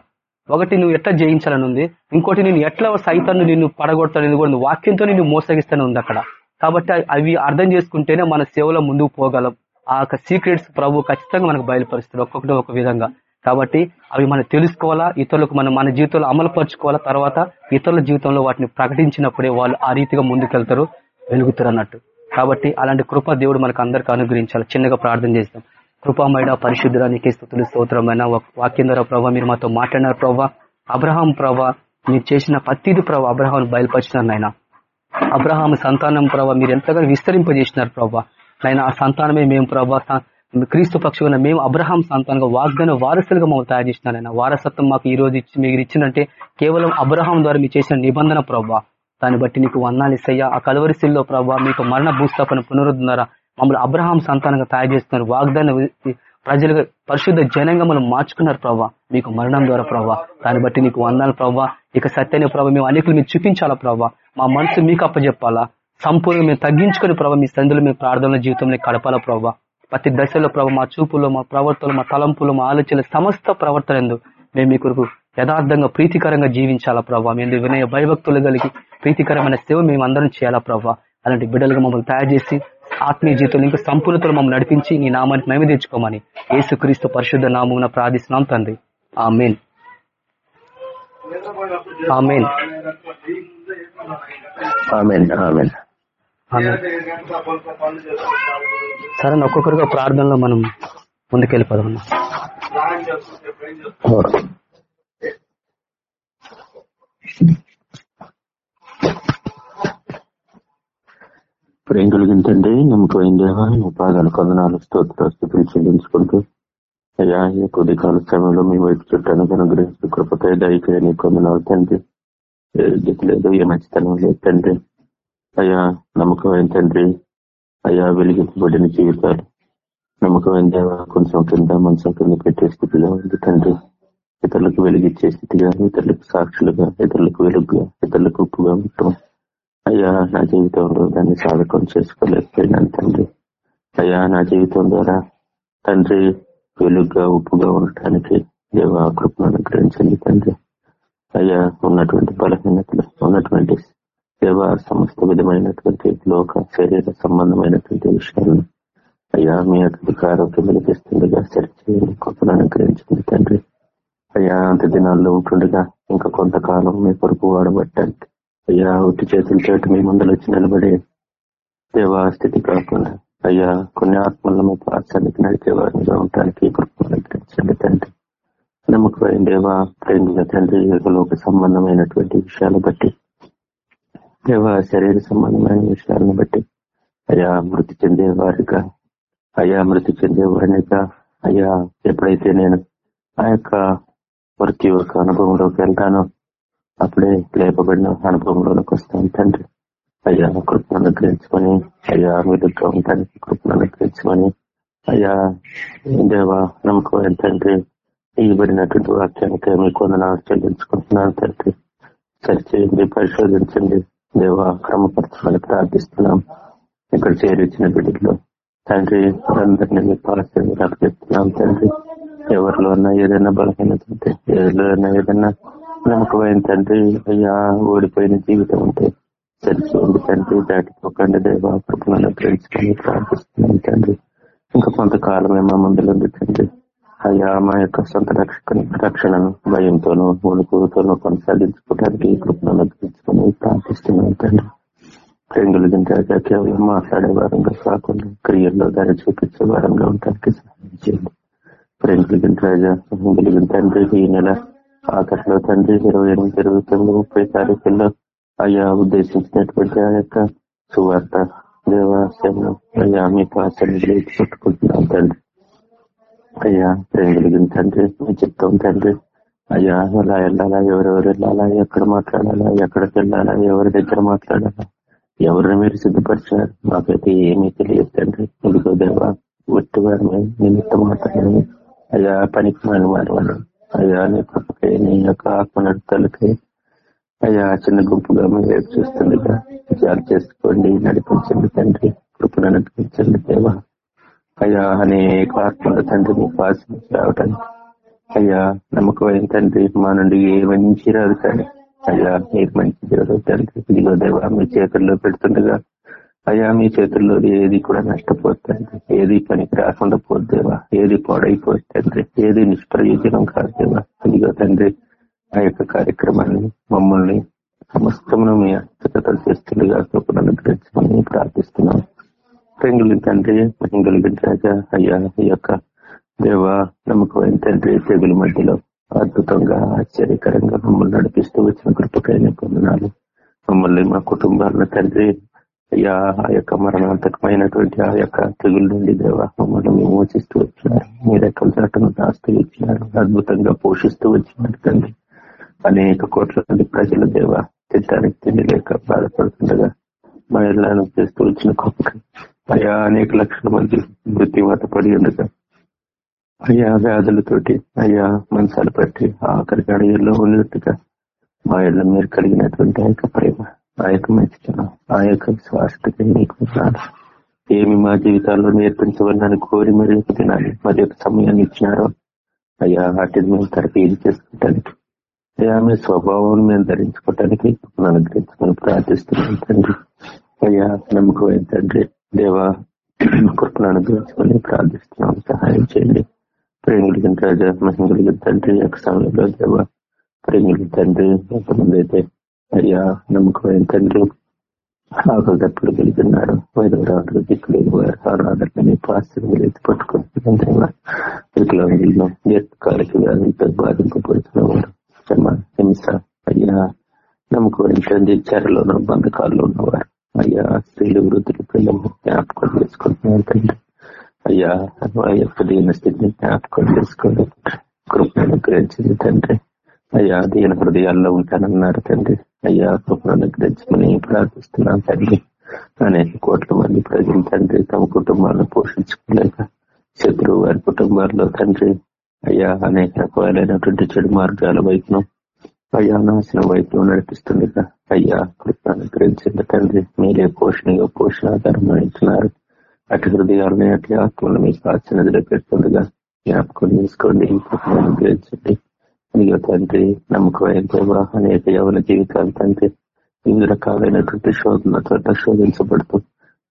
ఒకటి నువ్వు ఎట్లా జయించాలని ఉంది? ఇంకోటి నేను ఎట్లా సైతాన్ని నిన్ను పడగొడతాను కూడా నువ్వు వాక్యంతో నిన్ను మోసగిస్తానే ఉంది అక్కడ. కాబట్టి అవి అర్థం చేసుకుంటేనే మన సేవలో ముందుకు పోగలం. ఆ యొక్క సీక్రెట్స్ ప్రభు ఖచ్చితంగా మనకు బయలుపరుస్తాడు ఒక్కొక్కటి ఒక విధంగా. కాబట్టి అవి మనం తెలుసుకోవాలా? ఇతరులకు మనం మన జీవితంలో అమలు పరుచుకోవాలా? తర్వాత ఇతరుల జీవితంలో వాటిని ప్రకటించినప్పుడే వాళ్ళు ఆ రీతిగా ముందుకెళ్తారు వెలుగుతారు అన్నట్టు. కాబట్టి అలాంటి కృప దేవుడు మనకు అందరికీ అనుగ్రహించాలి. చిన్నగా ప్రార్థన చేస్తాం. కృపామైన పరిశుద్ధరానికి స్థుతులు స్తోత్రమైన వాక్యం ద్వారా ప్రభావ మీరు మాతో మాట్లాడినారు ప్రభావ అబ్రహాం ప్రభా మీరు చేసిన ప్రతిది ప్రభావ అబ్రహాం బయలుపరిచినారు నాయన. అబ్రహాం సంతానం ప్రభావ మీరు ఎంతగానో విస్తరింపజేసినారు ప్రభావ నాయన ఆ సంతానమే మేము ప్రభా క్రీస్తు పక్షుగా మేము అబ్రహాం సంతానంగా వాగ్దాన వారసులుగా మమ్మల్ని తయారు చేసినారైనా వారసత్వం మాకు ఈ రోజు మీరు ఇచ్చిందంటే కేవలం అబ్రహాం ద్వారా మీరు చేసిన నిబంధన ప్రభా. దాన్ని బట్టి నీకు వందాలు సయ్యా ఆ కలవరిశిల్లో ప్రభా మీకు మరణ భూస్థాపన పునరుద్ధరణ మమ్మల్ని అబ్రహాం సంతానంగా తయారు చేస్తున్నారు. వాగ్దాన ప్రజలుగా పరిశుద్ధ జనంగా మనం మార్చుకున్నారు ప్రభావ మీకు మరణం ద్వారా ప్రభావ దాన్ని బట్టి నీకు వందాలు ప్రభా. ఇక సత్యమైన ప్రభావ మేము అనేకులు మీరు చూపించాలా ప్రభా. మా మనసు మీకు అప్పచెప్పాలా సంపూర్ణ మేము తగ్గించుకొని ప్రభావ మీ సంధులు మేము ప్రార్థనల జీవితంలో కడపాల ప్రభావ ప్రతి దశలో ప్రభావ మా చూపులో మా ప్రవర్తనలు మా తలంపులు మా ఆలోచనలు సమస్త ప్రవర్తన మేము మీ కొరకు యథార్థంగా ప్రీతికరంగా జీవించాలా ప్రభావ మేము వినయ భయభక్తులు కలిగి ప్రీతికరమైన సేవ మేము అందరం చేయాలా ప్రభావ అలాంటి బిడ్డలుగా మమ్మల్ని తయారు చేసి ఆత్మీయ జీవితంలో ఇంకా సంపూర్ణతలు మమ్మల్ని నడిపించి నీ నామానికి మేము తెచ్చుకోమని యేసుక్రీస్తు పరిశుద్ధ నామమున ప్రార్థిస్తున్నాం తండ్రి. ఆ మెయిన్ ఆ మెయిన్ ఆమెన్ ఆమెన్. సరే ఒక్కొక్కరుగా ప్రార్థనలో మనం ముందుకెళ్ళిపోదాం ప్రేమ కలిగిన తండ్రి నమ్మకమైన దేవా నీ పాదాలు కొందనాలు స్తోత్ర స్థితులు చెల్లించుకుంటూ అయ్యా ఈ కొద్ది కాల సమయంలో మీ వైపు చుట్టాను అనుగ్రహించిన కృపకై దయకై నీ కొందనాలు తండ్రి. ఏ విద్యుత్ లేదు ఏ మంచితనం లేదు తండ్రి. అయ్యా నమ్మకమైన తండ్రి? అయ్యా వెలిగించబడిన జీవితాలు. నమ్మకమైన దేవ? కొంచెం కింద మనసం కింద పెట్టే స్థితిగా ఉంది తండ్రి. ఇతరులకు వెలిగించే స్థితిగా ఇతరులకు సాక్షులుగా ఇతరులకు వెలుగుగా ఇతరులకు ఉప్పుగా ఉంటాం. అయ్యా నా జీవితంలో దాన్ని సాధకం చేసుకోలేకపోయినాను తండ్రి. అయ్యా నా జీవితం ద్వారా తండ్రి వెలుగుగా ఉప్పుగా ఉండటానికి దేవ కృపను అనుగ్రహించండి తండ్రి. అయ్యా ఉన్నటువంటి బలహీనతలు ఉన్నటువంటి దేవ సమస్త విధమైనటువంటి లోక శరీర సంబంధమైనటువంటి విషయాలను అయ్యా మీ యొక్క ఆరోగ్యం వెలిగిస్తుండగా సరిచేయండి కృపను అనుగ్రహించండి తండ్రి. అయ్యా అంత దినాల్లో ఉంటుండగా ఇంకా కొంతకాలం మీ కొరకు వాడబట్టండి అయ్యా ఒట్టి చేతులతో మీ ముందర వచ్చి నిలబడే దేవా స్థితి కాకుండా అయ్యా కొన్ని ఆత్మలను మీ పాఠశానికి నడిచేవారిగా ఉండటానికి కృపను అనుగ్రహించండి తండ్రి. నమ్మకమైన దేవా ప్రేమిల తండ్రి లోక సంబంధమైనటువంటి విషయాలు బట్టి దేవ శరీర సంబంధమైన విషయాలను బట్టి అయ్యా మృతి చెందే వారిగా అయ్యా మృతి చెందే వారినిగా అయ్యా ఎప్పుడైతే నేను ఆ యొక్క మృత్యు యొక్క అనుభవంలోకి వెళ్తానో అప్పుడే లేపబడిన అనుభవంలోకి వస్తాను తండ్రి. అయ్యా కృపను అనుగ్రహించుకొని అయ్యా మీరుగా ఉండడానికి కృపను అనుగ్రహించుకొని అయ్యా దేవా నమ్మకం ఏంటంటే ఇవ్వబడినటువంటి వాక్యానికి మీ వందనాలు చెల్లించుకుంటున్నాను తండ్రి. సరిచేయండి పరిశోధించండి. దేవ క్రమపరచమని ప్రార్థిస్తున్నాం. ఇక్కడ చేరిచ్చిన బిడ్డలో తండ్రి అందరినీ మీ పాలసీని చెప్తున్నాం తండ్రి. ఎవరిలో ఉన్నా ఏదైనా బలహీనత ఉంటే ఎవరిలో ఏదైనా నమ్మకమైన తండ్రి అయ్యా ఓడిపోయిన జీవితం ఉంటే సరిచేయండి తండ్రి దాటిపోకండి దేవ కృపణను ప్రార్థిస్తున్నాం తండ్రి. ఇంకా కొంతకాలమే మా ముందులో తండ్రి. అయ్యా మా యొక్క సొంత రక్షణ రక్షణను భయంతోనూ వణుకుతోనూ కొనసాగించుకోవడానికి కృపను గ్రహించుకొని ప్రార్థిస్తున్నాను తండ్రి. ప్రేంగులు తింటే కేవలం మాట్లాడే వారంగా కాకుండా క్రియల్లో దాన్ని చూపించే వారంగా ఉండడానికి సహాయం చేయండి ప్రేంగులు తింటాజా ప్రేంగులు తండ్రి. ఈ నెల ఆఖరిలో తండ్రి ఇరవై ఎనిమిది ఇరవై తొమ్మిది ముప్పై తారీఖుల్లో అయ్యా ఉద్దేశించినటువంటి ఆ యొక్క సువార్త దేవాశయంలో అయ్యా మీకు పాసన్ని తండ్రి. అయ్యా ప్రేమ కలిగిన తండ్రి మీ చెప్తాం తండ్రి. అయ్యా ఎలా వెళ్ళాలా ఎవరెవరు వెళ్ళాలా ఎక్కడ మాట్లాడాలా ఎక్కడికి వెళ్ళాలా ఎవరి దగ్గర మాట్లాడాలా ఎవరిని మీరు సిద్ధపరిచారు? మాకైతే ఏమీ తెలియదు తండ్రి. ఎందుకో దేవా ఒట్టి వారిని అయ్యా పనికి మాని వారి అయ్యా నీ కృపకై నీ యొక్క ఆత్మ నడతలకై అయ్యా చిన్న గుంపుగా మీరు చూస్తుండగా జాలి చేసుకోండి నడిపించండి తండ్రి. కృపను నడిపించండి దేవా. అయ్యా అనేక ఆత్మల తండ్రి మీకు ఆశించి అయ్యా నమ్మకమైన తండ్రి మా నుండి ఏ మంచి రాదు కానీ. అయ్యా మీరు మంచి జరగదు తండ్రి. ఇదిగో దేవ మీ చేతుల్లో పెడుతుండగా. అయ్యా మీ చేతుల్లో ఏది కూడా నష్టపోతుంది ఏది పనికి రాకుండా పోద్దేవా ఏది పాడైపోతుంది ఏది నిష్ప్రయోజనం కాదేవా దేవా. ఇదిగో తండ్రి ఆ యొక్క కార్యక్రమాన్ని మమ్మల్ని సమస్తమును మీ హస్తకతలు చేస్తుండగా కృపను అనుగ్రహించమని ప్రార్థిస్తున్నాం. పెంగులి తండ్రి పెంగులి రాజా అయ్యా ఈ యొక్క దేవ నమ్మకమైన తండ్రి తెగుల మధ్యలో అద్భుతంగా ఆశ్చర్యకరంగా మమ్మల్ని నడిపిస్తూ వచ్చిన కృపకైన పొందనాలు మమ్మల్ని మా కుటుంబాలను తండ్రి అయ్యా ఆ యొక్క మరణాంతకమైనటువంటి ఆ యొక్క తెగుల నుండి దేవ మమ్మల్ని విమోచిస్తూ వచ్చినారు. మీ రెక్కల చాటను దాస్తూ వచ్చినారు. అద్భుతంగా పోషిస్తూ వచ్చినారు తండ్రి. అనేక కోట్ల మంది ప్రజల దేవ తిట్టడానికి తిండి లేక బాధపడుతుండగా మహిళలను చేస్తూ వచ్చిన గొప్ప అయ్యా అనేక లక్షల మంది మృత్యువాత పడి ఉండగా. అయ్యా వ్యాధులతోటి అయ్యా మనసాలు పట్టి ఆఖరికి అడిగిలో ఉన్నట్టుగా మా ఇళ్ళ మీరు కలిగినటువంటి ఆ యొక్క ప్రేమ ఆ యొక్క మంచితనం ఆ యొక్క విశ్వాసకి మీకు ఏమి మా జీవితాల్లో నేర్పించవాలని కోరి మరి తినాలి. మరి యొక్క సమయాన్ని ఇచ్చినారో? అయ్యా వాటిని మేము తరఫీదు చేసుకోవటానికి అయ్యా మీ స్వభావం మేము ధరించుకోవటానికి అనుగ్రహించుకొని ప్రార్థిస్తున్నాం తండ్రి. అయ్యా నమ్మకం తండ్రి దేవా కృపను అనుగ్రహించుకొని ప్రార్థిస్తున్నాం సహాయం చేయండి. ప్రేమిలిగిన రాజా మహిళగిన తండ్రి యొక్క సమయంలో దేవ ప్రేమిలిగిన తండ్రి ఎంతమంది అయితే అయ్యా నమ్మకమైన తండ్రి ఆకలిదప్పులు కలిగినారు వైదవరాలు దిక్కులు వారు ఆరాధనని పాస్తులు ఎత్తి పట్టుకుంటున్నారు వికలాంగులను దీర్ఘకాలిక వ్యాధులతో బాధింపబడుతున్న వారు హింస అయ్యా నమ్మకమైన తండ్రి చెరలోనూ బంధకాల్లో ఉన్నవారు అయ్యా స్త్రీలు వృద్ధులు పిల్లలు జ్ఞాపకం చేసుకుంటున్నారు తండ్రి అయ్యా ఆ యొక్క దీని స్థితిని జ్ఞాపకం చేసుకోండి కృపను గ్రహించింది తండ్రి. అయ్యా దీని హృదయాల్లో ఉంటానన్నారు తండ్రి. అయ్యా కృపను గ్రహించమని ప్రార్థిస్తున్నాను తండ్రి. అనేక కోట్ల మంది ప్రజలు తండ్రి తమ కుటుంబాలను పోషించుకోలేక శత్రువు వారి కుటుంబాల్లో తండ్రి. అయ్యా అనేక రకాలైనటువంటి చెడు మార్గాల వైపును అయ్యా నాశనం వైపు నడిపిస్తుంది అయ్యా కృపను అనుగ్రహించండి తండ్రి. మీరే పోషణగా పోషణాధారం అంటున్నారు అటు హృదయాలని అటు ఆత్మలు మీకు సాక్షినదిలో పెడుతుందిగా జ్ఞాపకం తీసుకోండి కృపను అనుగ్రహించండి ఇదిగో తండ్రి నమ్మకమైన దేవా అనేక యవన జీవితాలు తండ్రి. వివిధ రకాలైనటువంటి శోధనతో శోధించబడుతూ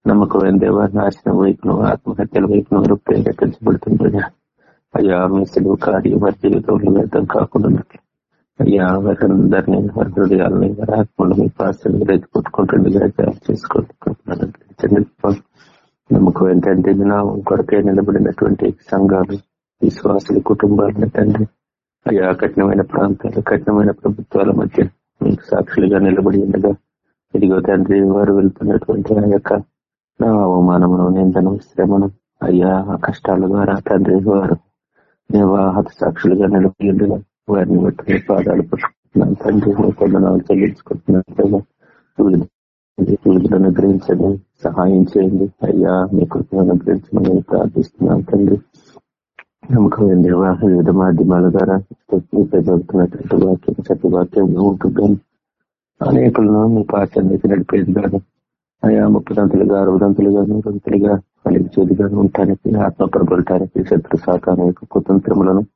నమ్మకమైన దేవ నాశనం వైపును ఆత్మహత్యల వైపును వారు ప్రేరేపించబడుతుండగా అయ్యా మీ సెలవు కార్యం జీవితంలో వ్యర్థం కాకుండా అయ్యా రాకుండా హృదయాలని మీ పాస్టర్ని రైతు కొట్టుకుంటుండగా జాబ్ చేసుకోండి నమ్మకం ఏంటంటే నా కొరకే నిలబడినటువంటి సంఘాలు విశ్వాసుల కుటుంబాలను తండ్రి. అయ్యా కఠినమైన ప్రాంతాలు కఠినమైన ప్రభుత్వాల మధ్య మీకు సాక్షులుగా నిలబడి ఉండగా ఇదిగో తండ్రి వారు వెళ్తున్నటువంటి ఆ యొక్క నా అవమానమును నిందను శ్రమను అయ్యా ఆ కష్టాల ద్వారా తండ్రి వారు దేవా హత సాక్షులుగా నిలబడి ఉండగా వారిని బట్టి పాదాలు పుట్టుకుంటున్నాను. తండ్రి కొందనాలు చెల్లించుకుంటున్నాను దేవా. వివిధ- అనుగ్రహించండి. సహాయం చేయండి. అయ్యా మీ కృపను అనుగ్రహించమని నేను ప్రార్థిస్తున్నాను తండ్రి. నమ్మకమైన దేవా వివిధ మాధ్యమాల ద్వారా ప్రజలుతున్నటువంటి వాక్యం సత్య వాక్యం ఉంటుందని అనేకులను మీ పాఠానికి నడిపేది కాదు అయా ముప్పదంతులుగా అరవదంతులుగా నూరంతులుగా ఫలించేదిగా ఉండటానికి ఆత్మ ప్రబలటానికి శత్రు సాతాన యొక్క కుతంత్రములను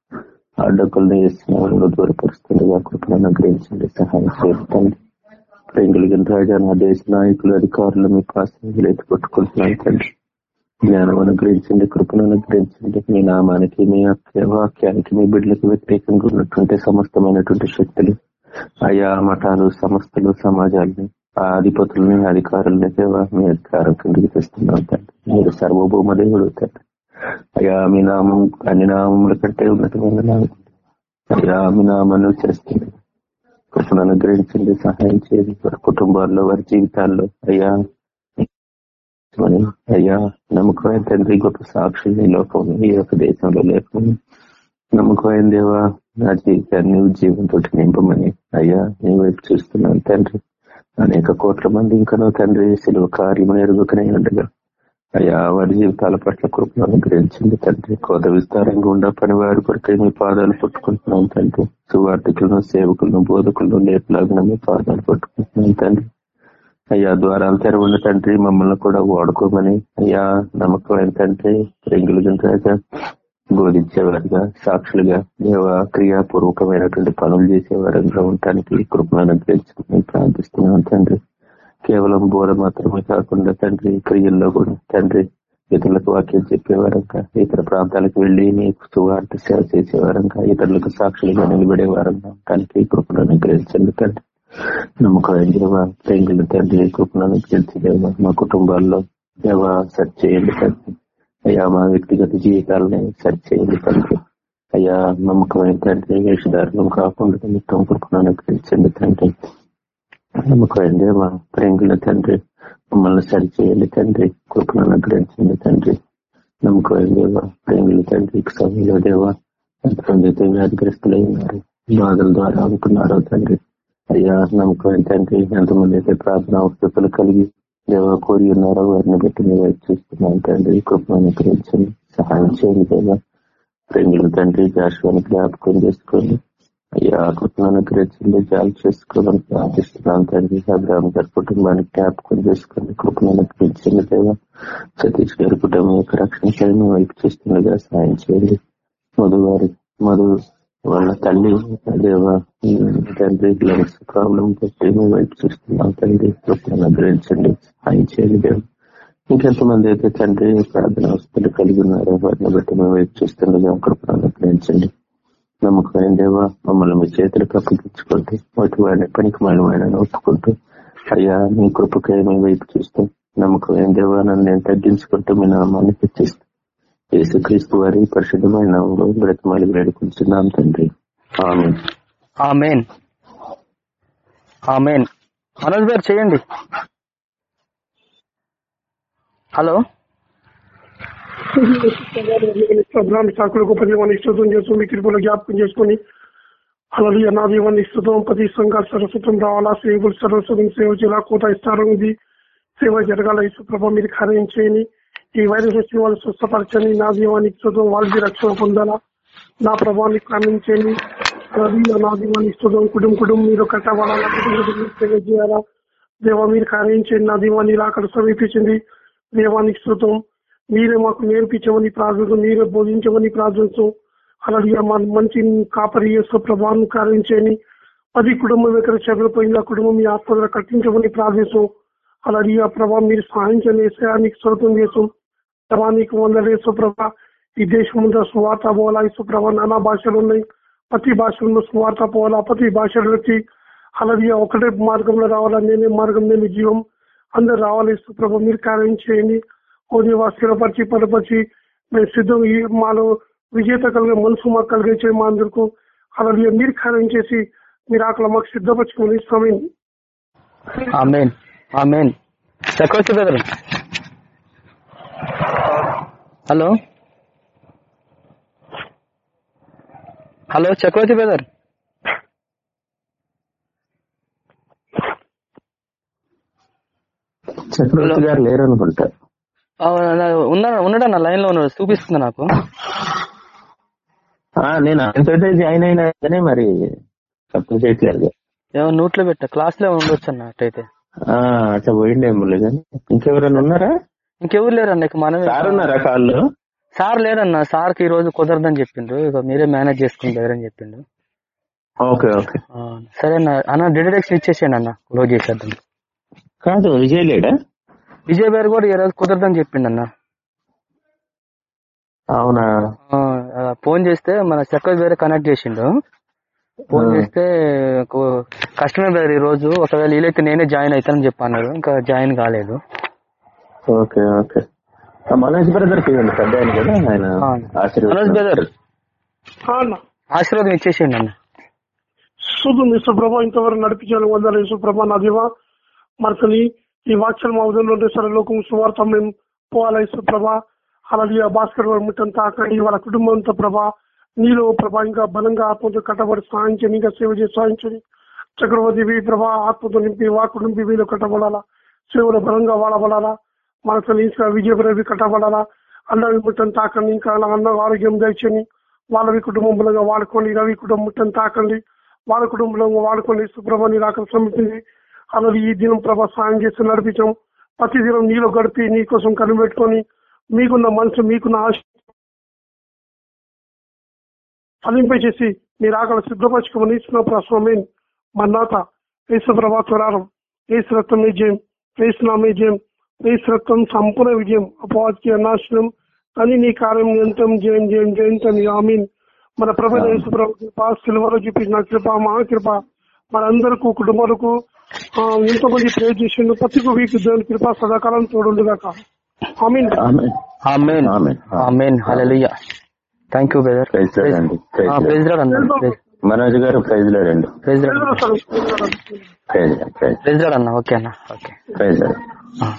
అడ్డకులను వేస్తున్న దూరపరుస్తుండగా కృపను అనుగ్రహించండి సహాయం చేయండి. ప్రేంగులిగిన రాజా నా దేశ నాయకులు అధికారులు మీ పాసలు ఎత్తుకొట్టుకుంటున్నాను తండ్రి. జ్ఞానం అనుగ్రహించండి కృపను అనుగ్రహించండి. మీ నామానికి మీ వాక్యానికి మీ బిడ్డలకు వ్యతిరేకంగా ఉన్నటువంటి సమస్తమైనటువంటి శక్తులు ఆయా మఠాలు సంస్థలు సమాజాలని ఆ అధిపతులని అధికారులని మీ అధికారం కిందకి తెస్తున్నాం తండ్రి. మీరు సర్వభౌమ దేవుడు తండ్రి. అయ్యా మీ నామం అన్ని నామముల కంటే ఉన్నతమైన అయ్యా మీ నామాన్ని చేస్తుంది. కృపను అనుగ్రహించండి సహాయం చేయండి. వారి కుటుంబాల్లో వారి జీవితాల్లో అయ్యా అయ్యా నమ్మకమైన తండ్రి గొప్ప సాక్షి ఈ ఈ యొక్క దేశంలో లేకుండా నమ్మకమైన దేవా నా జీవితాన్ని జీవంతో నింపమని అయ్యా నీ వైపు చూస్తున్నాను తండ్రి. అనేక కోట్ల మంది ఇంకనో తండ్రి సిలువ కార్యం ఎరుగుకనే ఉండగా అయ్యా వారి జీవితాల పట్ల కృపను అనుగ్రహించండి తండ్రి. కోద విస్తారంగా ఉండపని వారి కొరకై మీ పాదాలు పట్టుకుంటున్నాం తండ్రి. సువార్థికులను సేవకులను బోధకులను లేపులాగిన మీ పాదాలు పట్టుకుంటున్నాం తండ్రి. అయ్యా ద్వారాలు తెరవండి తండ్రి. మమ్మల్ని కూడా వాడుకోమని అయ్యా నమ్మకం ఏంటంటే రెంగులు రాజా బోధించేవారుగా సాక్షులుగా దేవ క్రియాపూర్వకమైనటువంటి పనులు చేసేవారుగా ఉండటానికి కృపను అనుగ్రహించుకుని ప్రార్థిస్తున్నాం తండ్రి. కేవలం బోధ మాత్రమే కాకుండా తండ్రి క్రియల్లో కూడా తండ్రి ఇతరులకు వాక్యం చెప్పేవారంగా ఇతర ప్రాంతాలకు వెళ్ళి నీకు సువార్త సేవ చేసేవారంగా ఇతరులకు సాక్షులుగా నిలబడేవారంగా ఉండటానికి కృపను అనుగ్రహించండి తండ్రి. నమ్మకం దేవ తండ్రి కృపను అనుగ్రహించి మా కుటుంబాల్లో దేవ సెర్చ్ చేయండి తండ్రి. అయ్యా మా వ్యక్తిగత జీవితాలని సెర్చ్ చేయండి తండ్రి. అయ్యా నమ్మకమైన తండ్రి వేషధారణం కాకుండా నిత్యం కృపను అనుగ్రహించండి తండ్రి. నమ్మకమైన దేవ ప్రేంగుల తండ్రి మమ్మల్ని సరిచేయాలి తండ్రి కృపను అనుగ్రహించండి తండ్రి నమ్మకమైన దేవ ప్రేంగుల తండ్రి సమయంలో దేవ ఎంతమంది అయితే వ్యాధిగ్రస్తులై ఉన్నారు బాధల ద్వారా అనుకున్నారో తండ్రి అయ్యా నమ్మకమైన తండ్రి ఎంతమంది అయితే ప్రార్థన అవసరతలు కలిగి దేవ కోరి ఉన్నారో వారిని బట్టి మేము వైపు చూస్తున్నాం తండ్రి కృపను అనుగ్రహించండి సహాయం చేయండి దేవ ప్రేంగుల తండ్రి జాషువాని జ్ఞాపకం చేసుకోండి అయ్యా కృపను అనుగ్రహించండి జాలి చేసుకోవాలని ప్రార్థిస్తున్నాను తండ్రి. అబ్రాహం గారి కుటుంబానికి జ్ఞాపకం చేసుకోండి కృపను పెంచండి దేవా. సతీష్ గారి కుటుంబం యొక్క రక్షణ చేయడం వైపు చేస్తుండగా సహాయం చేయండి. మధు గారి మధు వాళ్ళ తల్లి దేవ తండ్రి లంగ్స్ ప్రాబ్లం పెట్టి మేము వైపు చూస్తున్నాం తండ్రి. కృపను అనుగ్రహించండి. సహాయం చేయండి దేవ. ఇంకెంతమంది అయితే తండ్రి ప్రార్థన అవస్థలు కలిగి ఉన్నారో వాటిని బట్టి మేము వైపు చూస్తుండగా కృపను అనుగ్రహించండి. నమ్మకమైన దేవ మమ్మల్ని మీ చేతులకు అప్పగించుకుంటూ వాటి వాడిని పనికి మళ్ళీ ఒప్పుకుంటూ అయ్యా మీ కృపకై మేము వైపు చూస్తూ నమ్మకమైన దేవ నన్ను నేను తగ్గించుకుంటూ మీ నామాన్ని తెచ్చిస్తాను యేసుక్రీస్తు వారి పరిశుద్ధమైన నామంలో బ్రతమాలి వేడుకుంటున్నాం తండ్రి ఆమె ఆమెన్ ఆమెన్ మనోజ్ గారు చేయండి హలో బ్రాహ్మణ సాకులు గొప్ప దీవాన్ని స్థుతం చేస్తూ మీ కృపలో జ్ఞాపకం చేసుకుని అలాగే నా దీవాన్ని స్థుతం ప్రతి సంఘాలు సరస్వతం రావాలా? సేవలు సరస్వతం సేవ చేయాలా? కోత ఇస్తారు ఇది సేవ జరగాల? ప్రభావ మీరు కార్యం చేయని ఈ వైరస్ వచ్చిన వాళ్ళు స్వస్థపరచని నా దీవానికి స్థుతం వాళ్ళకి రక్షణ పొందాలా? నా ప్రభావాన్ని కామించండి అలాగే నా దీవానికి స్థుతం కుటుంబ కుటుంబం మీరు కట్టబడాలా? కుటుంబ సేవ చేయాలా దేవా మీరు కార్యం చేయండి. నా దీవాన్ని ఇలా అక్కడ సమీపించింది దేవానికి స్థుతం మీరే మాకు నేర్పించమని ప్రార్థించు మీరే బోధించమని ప్రార్థించు అలాగే మా మంచి కాపరి చేస్తూ ప్రభావం కార్యం చేయని పది కుటుంబం ఎక్కడ చెదరిపోయింది ఆ కుటుంబం మీ ఆత్మ కట్టించమని ప్రార్థిస్తాం అలాగే ఆ ప్రభావం మీరు సహాయం చేసే స్వరూపం చేస్తాం ప్రభానికి వందలేసు ప్రభా ఈ దేశం ముందు సువార్త పోవాలా సుప్రభ నానా భాషలు ఉన్నాయి ప్రతి భాషలో సువార్త పోవాలా ప్రతి భాషలు వచ్చి అలాగే ఒకటే మార్గంలో రావాలా నేనే మార్గం నేను జీవం అందరు రావాలి సుప్రభ మీరు కార్యం చేయండి. దేవా స్థిరపరిచి పరపరిచి మేము సిద్ధం ఈ మాలో విజేత కలిగే మనసు మాకు కలిగించే మా అందరికీ అలాగే మీరు కార్యం చేసి మీరు అక్కడ మాకు సిద్ధపరచుకుని amen. Chakravarthi brother. Hello. Hello Chakravarthi brother. Chakravarthi గారు లేరు అనుకుంటా ఉన్నా ఉన్నాడన్న లైన్లో ఉన్నాడు. చూపిస్తుంది నాకు. ఆ, నేను? ఆయనతోటే జాయిన్ మరి సపోర్ట్ చేయట్లేదు. ఏమో నోట్లో పెట్ట. క్లాస్లో ఉండొచ్చు అన్న అట్టయితే అట్లా పోయిండేమో ఇంకెవరైనా ఉన్నారా? ఇంకెవరు లేరన్న? ఇక మనమే. సార్ ఉన్నారా కాళ్ళు సార్ లేరన్న. సార్కి ఈ రోజు కుదరదని చెప్పిండు. ఇక మీరే మేనేజ్ చేసుకుంటారని చెప్పిండు. Okay okay. సరే అన్న అన్న డిడక్షన్ ఇచ్చేసేయండి అన్న. క్లోజ్ చేసేద్దాం. కాదు విజయ్ లేడా? విజయ్ గారు కూడా ఈ రోజు కుదరదని చెప్పిండు అన్న అవునా ఫోన్ చేస్తే మన చక్కగా వేరే కనెక్ట్ చేసిండు. ఫోన్. చేస్తే కు- కష్టమే బ్రదర్ ఈ రోజు ఒకవేళ వీలైతే నేనే జాయిన్ అవుతానని చెప్పన్నారు. ఇంకా జాయిన్ కాలేదు. Okay okay. మనోజ్ బ్రదర్ ఇవ్వండి పెద్ద ఆయన కదా ఆయన ఆ. ఆశీర్వాదం. మనోజ్ బ్రదర్. అన్న ఆశీర్వాదం ఇచ్చేసేయండి అన్న శుద్ధం యేసుప్రభ ఇంతవరకు నడిపించాలి వందల యేసుప్రభ నా దేవా మరతని ఈ వాక్యం మా ఉదయంలో ఉండే సరే లోకం సువార్త మేము పోవాలా ప్రభా. అలాగే భాస్కర్ గారు అక్కడ వాళ్ళ కుటుంబంతో ప్రభా. నీలో ప్రభా ఇంకా బలంగా ఆత్మతో కట్టబడి సాధించని ఇంకా సేవ చేసి సాధించని చక్రవర్తి ప్రభా ఆత్మతో నింపి వాకు నింపి వీళ్ళు కట్టబడాలా? సేవలో బలంగా వాడబడాలా? మనతో ఇంకా విజయప్రవి కట్టబడాలా? అల్లవి ముట్టని తాకండి ఇంకా అలా అన్న ఆరోగ్యం దయచని వాళ్ళవి కుటుంబం బలంగా వాడుకోండి రవి కుటుంబం ముట్టని తాకండి వాళ్ళ కుటుంబంలో వాడుకోండి సుప్రభాని రాక సమితింది అలాగే ఈ దినం ప్రభా సాయం చేసి నడిపించాం ప్రతి దినం నీలో గడిపి నీ కోసం కనిపెట్టుకొని మీకున్న మనసు మీకున్న ఆశ ఫలింపచేసి మీరు ఆకలి సిద్ధపరచుకోమని ఇస్తున్న ప్రశ్న మన్నాత ఏసు ప్రభా త్వరారం ఏసు రక్తం విజయం ఏసునామే జయం ఏసు రక్తం సంపూర్ణ విజయం అపవాదికి అనాశనం అని నీ కార్యం నిరంతరం జయం జయం జయంతని ఆమీన్. మన ప్రభు యేసు ప్రభు కృప సిల్వలో చూపించిన కృప మహాకృప మనందరకు కుటుంబాలకు ఎంతో మంది ప్రేర్ చేసిండు. ప్రతి వీక్ దేవుని కృప సదాకాలం తోడుండుగాక. ఆమీన్. ఆమేన్. ఆమెన్. ఆమేన్. ఆమెన్. హల్లెలూయా. థ్యాంక్ యూ బ్రదర్ ప్రైజ్ అండి. రాడ్ అన్న మనోజ్ గారు praise lord praise lord. Praise lord, praise lord అన్న. ఓకే అన్న. Okay praise lord. ఆ.